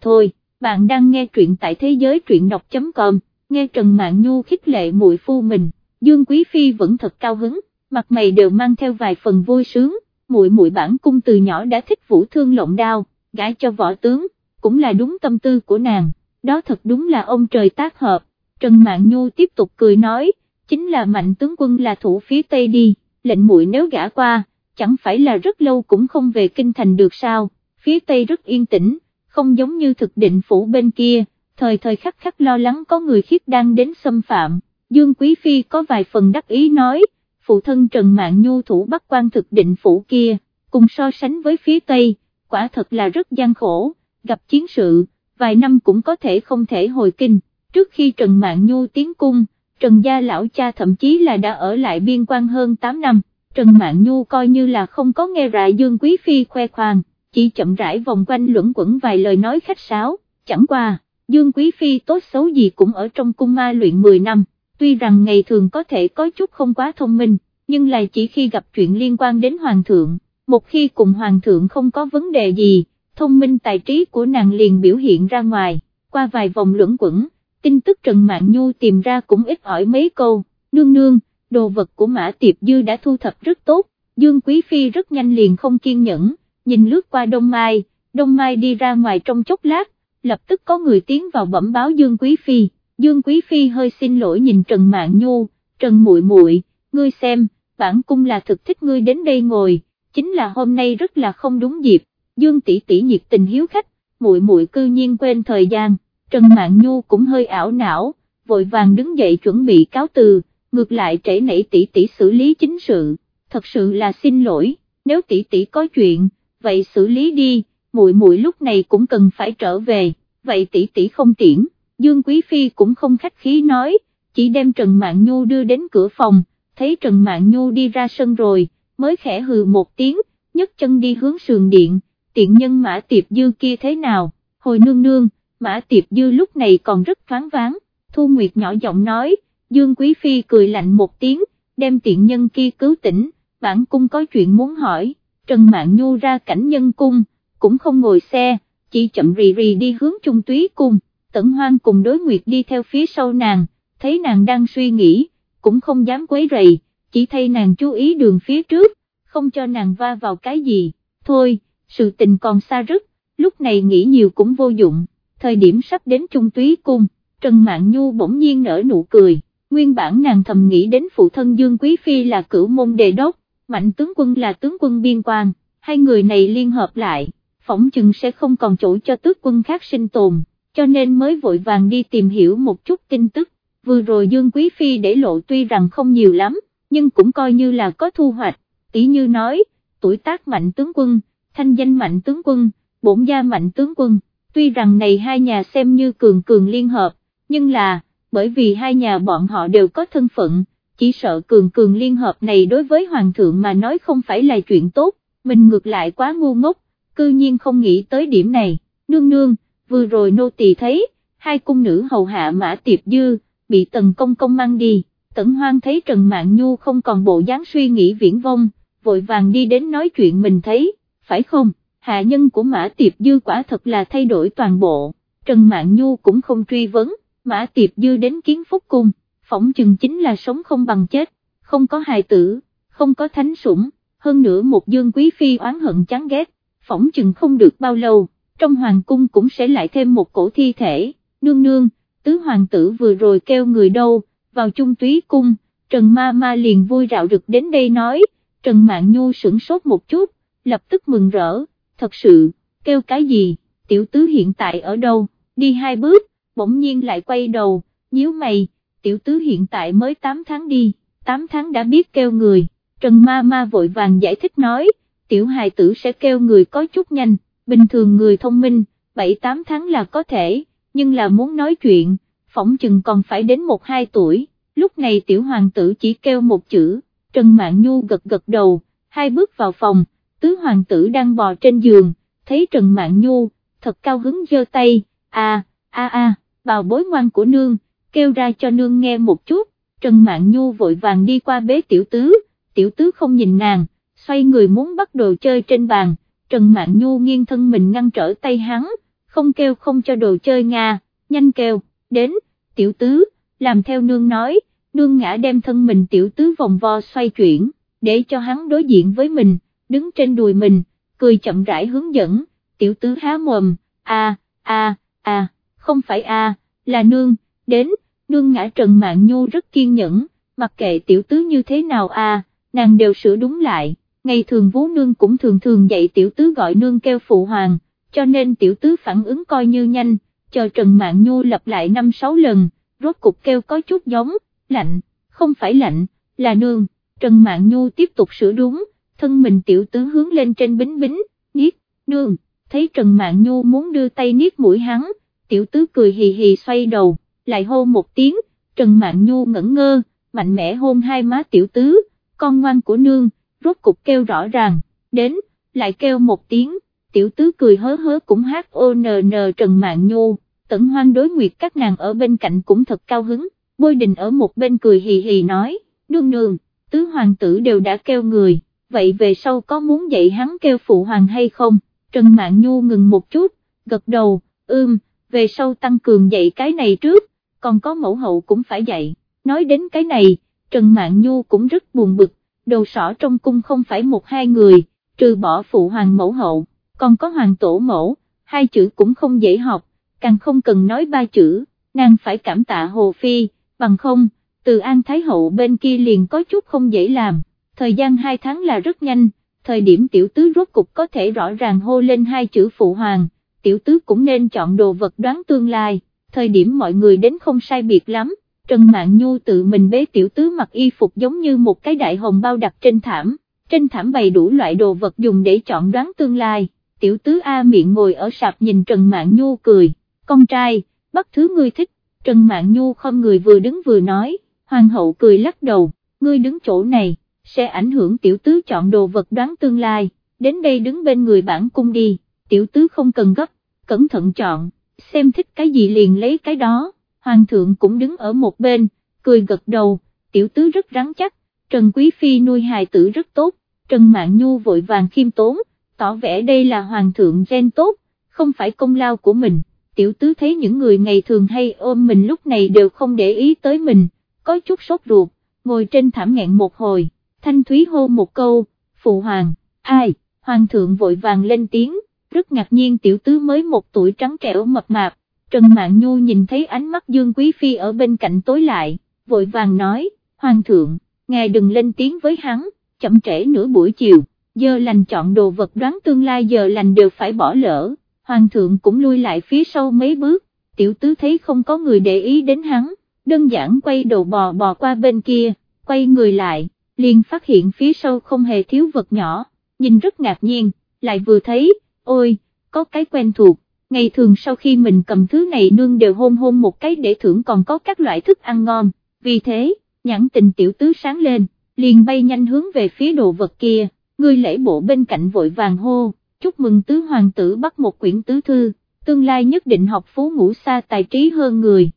thôi, bạn đang nghe truyện tại thế giới truyện đọc.com, nghe Trần Mạn Nhu khích lệ muội phu mình, Dương Quý Phi vẫn thật cao hứng, mặt mày đều mang theo vài phần vui sướng, muội muội bản cung từ nhỏ đã thích vũ thương lộng đao, gãi cho võ tướng, cũng là đúng tâm tư của nàng, đó thật đúng là ông trời tác hợp, Trần Mạn Nhu tiếp tục cười nói, chính là mạnh tướng quân là thủ phía Tây đi, lệnh muội nếu gã qua, chẳng phải là rất lâu cũng không về kinh thành được sao, phía Tây rất yên tĩnh, không giống như thực định phủ bên kia, thời thời khắc khắc lo lắng có người khiết đang đến xâm phạm, Dương Quý Phi có vài phần đắc ý nói, phụ thân Trần mạng Nhu thủ bắt quan thực định phủ kia, cùng so sánh với phía Tây, quả thật là rất gian khổ, gặp chiến sự, vài năm cũng có thể không thể hồi kinh, trước khi Trần mạng Nhu tiến cung, Trần Gia Lão Cha thậm chí là đã ở lại biên quan hơn 8 năm, Trần Mạn Nhu coi như là không có nghe rại Dương Quý Phi khoe khoang, chỉ chậm rãi vòng quanh luẩn quẩn vài lời nói khách sáo, chẳng qua, Dương Quý Phi tốt xấu gì cũng ở trong cung ma luyện 10 năm, tuy rằng ngày thường có thể có chút không quá thông minh, nhưng là chỉ khi gặp chuyện liên quan đến Hoàng thượng, một khi cùng Hoàng thượng không có vấn đề gì, thông minh tài trí của nàng liền biểu hiện ra ngoài, qua vài vòng luẩn quẩn tin tức Trần Mạn Nhu tìm ra cũng ít ỏi mấy câu, nương nương, đồ vật của Mã Tiệp Dư đã thu thập rất tốt, Dương Quý Phi rất nhanh liền không kiên nhẫn, nhìn lướt qua Đông Mai, Đông Mai đi ra ngoài trong chốc lát, lập tức có người tiến vào bẩm báo Dương Quý Phi, Dương Quý Phi hơi xin lỗi nhìn Trần Mạn Nhu, Trần muội muội, ngươi xem, bản cung là thực thích ngươi đến đây ngồi, chính là hôm nay rất là không đúng dịp, Dương tỷ tỷ nhiệt tình hiếu khách, muội muội cư nhiên quên thời gian. Trần Mạn Nhu cũng hơi ảo não, vội vàng đứng dậy chuẩn bị cáo từ, ngược lại trễ nảy tỷ tỷ xử lý chính sự, thật sự là xin lỗi, nếu tỷ tỷ có chuyện, vậy xử lý đi, muội muội lúc này cũng cần phải trở về, vậy tỷ tỷ không tiễn, Dương Quý Phi cũng không khách khí nói, chỉ đem Trần Mạn Nhu đưa đến cửa phòng, thấy Trần Mạn Nhu đi ra sân rồi, mới khẽ hừ một tiếng, nhấc chân đi hướng sườn điện, tiện nhân mã tiệp dư kia thế nào, hồi nương nương, Mã Tiệp Dư lúc này còn rất thoáng váng, Thu Nguyệt nhỏ giọng nói, Dương Quý Phi cười lạnh một tiếng, đem tiện nhân kia cứu tỉnh, bản cung có chuyện muốn hỏi, Trần Mạn Nhu ra cảnh nhân cung, cũng không ngồi xe, chỉ chậm rì rì đi hướng trung túy cung, tẩn hoang cùng đối nguyệt đi theo phía sau nàng, thấy nàng đang suy nghĩ, cũng không dám quấy rầy, chỉ thay nàng chú ý đường phía trước, không cho nàng va vào cái gì, thôi, sự tình còn xa rất, lúc này nghĩ nhiều cũng vô dụng thời điểm sắp đến trung túy cung, Trần Mạn Nhu bỗng nhiên nở nụ cười, nguyên bản nàng thầm nghĩ đến phụ thân Dương Quý Phi là cửu môn đề đốc, mạnh tướng quân là tướng quân biên quan, hai người này liên hợp lại, phỏng chừng sẽ không còn chỗ cho tước quân khác sinh tồn, cho nên mới vội vàng đi tìm hiểu một chút tin tức, vừa rồi Dương Quý Phi để lộ tuy rằng không nhiều lắm, nhưng cũng coi như là có thu hoạch, tỷ như nói, tuổi tác mạnh tướng quân, thanh danh mạnh tướng quân, bổn gia mạnh tướng quân tuy rằng này hai nhà xem như cường cường liên hợp, nhưng là, bởi vì hai nhà bọn họ đều có thân phận, chỉ sợ cường cường liên hợp này đối với hoàng thượng mà nói không phải là chuyện tốt, mình ngược lại quá ngu ngốc, cư nhiên không nghĩ tới điểm này, nương nương, vừa rồi nô tỳ thấy, hai cung nữ hầu hạ mã tiệp dư, bị tần công công mang đi, tẩn hoang thấy Trần mạng Nhu không còn bộ dáng suy nghĩ viễn vông, vội vàng đi đến nói chuyện mình thấy, phải không? Hạ nhân của Mã Tiệp Dư quả thật là thay đổi toàn bộ, Trần Mạn Nhu cũng không truy vấn, Mã Tiệp Dư đến kiến phúc cung, phỏng chừng chính là sống không bằng chết, không có hài tử, không có thánh sủng, hơn nữa một dương quý phi oán hận chán ghét, phỏng chừng không được bao lâu, trong hoàng cung cũng sẽ lại thêm một cổ thi thể, nương nương, tứ hoàng tử vừa rồi kêu người đâu, vào trung túy cung, Trần Ma Ma liền vui rạo rực đến đây nói, Trần Mạn Nhu sửng sốt một chút, lập tức mừng rỡ thật sự, kêu cái gì, tiểu tứ hiện tại ở đâu, đi hai bước, bỗng nhiên lại quay đầu, nhíu mày, tiểu tứ hiện tại mới 8 tháng đi, 8 tháng đã biết kêu người, Trần Ma Ma vội vàng giải thích nói, tiểu hài tử sẽ kêu người có chút nhanh, bình thường người thông minh, 7-8 tháng là có thể, nhưng là muốn nói chuyện, phỏng chừng còn phải đến 1-2 tuổi, lúc này tiểu hoàng tử chỉ kêu một chữ, Trần mạng Nhu gật gật đầu, hai bước vào phòng, tứ hoàng tử đang bò trên giường, thấy Trần Mạn Nhu, thật cao hứng giơ tay, a a a, bào bối ngoan của nương, kêu ra cho nương nghe một chút, Trần Mạn Nhu vội vàng đi qua bế tiểu tứ, tiểu tứ không nhìn nàng, xoay người muốn bắt đồ chơi trên bàn, Trần Mạn Nhu nghiêng thân mình ngăn trở tay hắn, không kêu không cho đồ chơi Nga, nhanh kêu, đến, tiểu tứ, làm theo nương nói, nương ngã đem thân mình tiểu tứ vòng vo xoay chuyển, để cho hắn đối diện với mình, đứng trên đùi mình, cười chậm rãi hướng dẫn, tiểu tứ há mồm, a a a, không phải a, là nương, đến, nương ngã Trần mạng Nhu rất kiên nhẫn, mặc kệ tiểu tứ như thế nào a, nàng đều sửa đúng lại, ngày thường vú nương cũng thường thường dạy tiểu tứ gọi nương kêu phụ hoàng, cho nên tiểu tứ phản ứng coi như nhanh, chờ Trần mạng Nhu lặp lại năm sáu lần, rốt cục kêu có chút giống, lạnh, không phải lạnh, là nương, Trần mạng Nhu tiếp tục sửa đúng, thân mình tiểu tứ hướng lên trên bính bính, niết, nương, thấy Trần Mạn Nhu muốn đưa tay niết mũi hắn, tiểu tứ cười hì hì xoay đầu, lại hô một tiếng, Trần Mạn Nhu ngẩn ngơ, mạnh mẽ hôn hai má tiểu tứ, con ngoan của nương, rốt cục kêu rõ ràng, đến, lại kêu một tiếng, tiểu tứ cười hớ hớ cũng hát ô nờ nờ Trần Mạn Nhu, tẩn hoang đối nguyệt các nàng ở bên cạnh cũng thật cao hứng, bôi đình ở một bên cười hì hì nói, nương nương, tứ hoàng tử đều đã kêu người, vậy về sau có muốn dạy hắn kêu phụ hoàng hay không, Trần Mạn Nhu ngừng một chút, gật đầu, ưm, về sau tăng cường dạy cái này trước, còn có mẫu hậu cũng phải dạy, nói đến cái này, Trần Mạn Nhu cũng rất buồn bực, đầu sỏ trong cung không phải một hai người, trừ bỏ phụ hoàng mẫu hậu, còn có hoàng tổ mẫu, hai chữ cũng không dễ học, càng không cần nói ba chữ, nàng phải cảm tạ Hồ Phi, bằng không, từ An Thái Hậu bên kia liền có chút không dễ làm, thời gian hai tháng là rất nhanh, thời điểm tiểu tứ rốt cục có thể rõ ràng hô lên hai chữ phụ hoàng, tiểu tứ cũng nên chọn đồ vật đoán tương lai, thời điểm mọi người đến không sai biệt lắm, Trần Mạn Nhu tự mình bế tiểu tứ mặc y phục giống như một cái đại hồng bao đặt trên thảm, trên thảm bày đủ loại đồ vật dùng để chọn đoán tương lai, tiểu tứ A miệng ngồi ở sạp nhìn Trần Mạn Nhu cười, con trai, bắt thứ ngươi thích, Trần Mạn Nhu không người vừa đứng vừa nói, hoàng hậu cười lắc đầu, ngươi đứng chỗ này, sẽ ảnh hưởng tiểu tứ chọn đồ vật đoán tương lai, đến đây đứng bên người bản cung đi, tiểu tứ không cần gấp, cẩn thận chọn, xem thích cái gì liền lấy cái đó, hoàng thượng cũng đứng ở một bên, cười gật đầu, tiểu tứ rất rắn chắc, Trần Quý Phi nuôi hài tử rất tốt, Trần mạng Nhu vội vàng khiêm tốn, tỏ vẻ đây là hoàng thượng gen tốt, không phải công lao của mình, tiểu tứ thấy những người ngày thường hay ôm mình lúc này đều không để ý tới mình, có chút sốt ruột, ngồi trên thảm nghẹn một hồi, thanh thúy hô một câu, phụ hoàng, ai, hoàng thượng vội vàng lên tiếng, rất ngạc nhiên tiểu tứ mới một tuổi trắng trẻo mập mạp, Trần Mạn Nhu nhìn thấy ánh mắt Dương Quý Phi ở bên cạnh tối lại, vội vàng nói, hoàng thượng, ngài đừng lên tiếng với hắn, chậm trễ nửa buổi chiều, giờ lành chọn đồ vật đoán tương lai giờ lành đều phải bỏ lỡ, hoàng thượng cũng lui lại phía sau mấy bước, tiểu tứ thấy không có người để ý đến hắn, đơn giản quay đầu bò bò qua bên kia, quay người lại, liền phát hiện phía sau không hề thiếu vật nhỏ, nhìn rất ngạc nhiên, lại vừa thấy, ôi, có cái quen thuộc, ngày thường sau khi mình cầm thứ này nương đều hôn hôn một cái để thưởng còn có các loại thức ăn ngon, vì thế, nhãn tình tiểu tứ sáng lên, liền bay nhanh hướng về phía đồ vật kia, người lễ bộ bên cạnh vội vàng hô, chúc mừng tứ hoàng tử bắt một quyển tứ thư, tương lai nhất định học phú ngũ xa tài trí hơn người.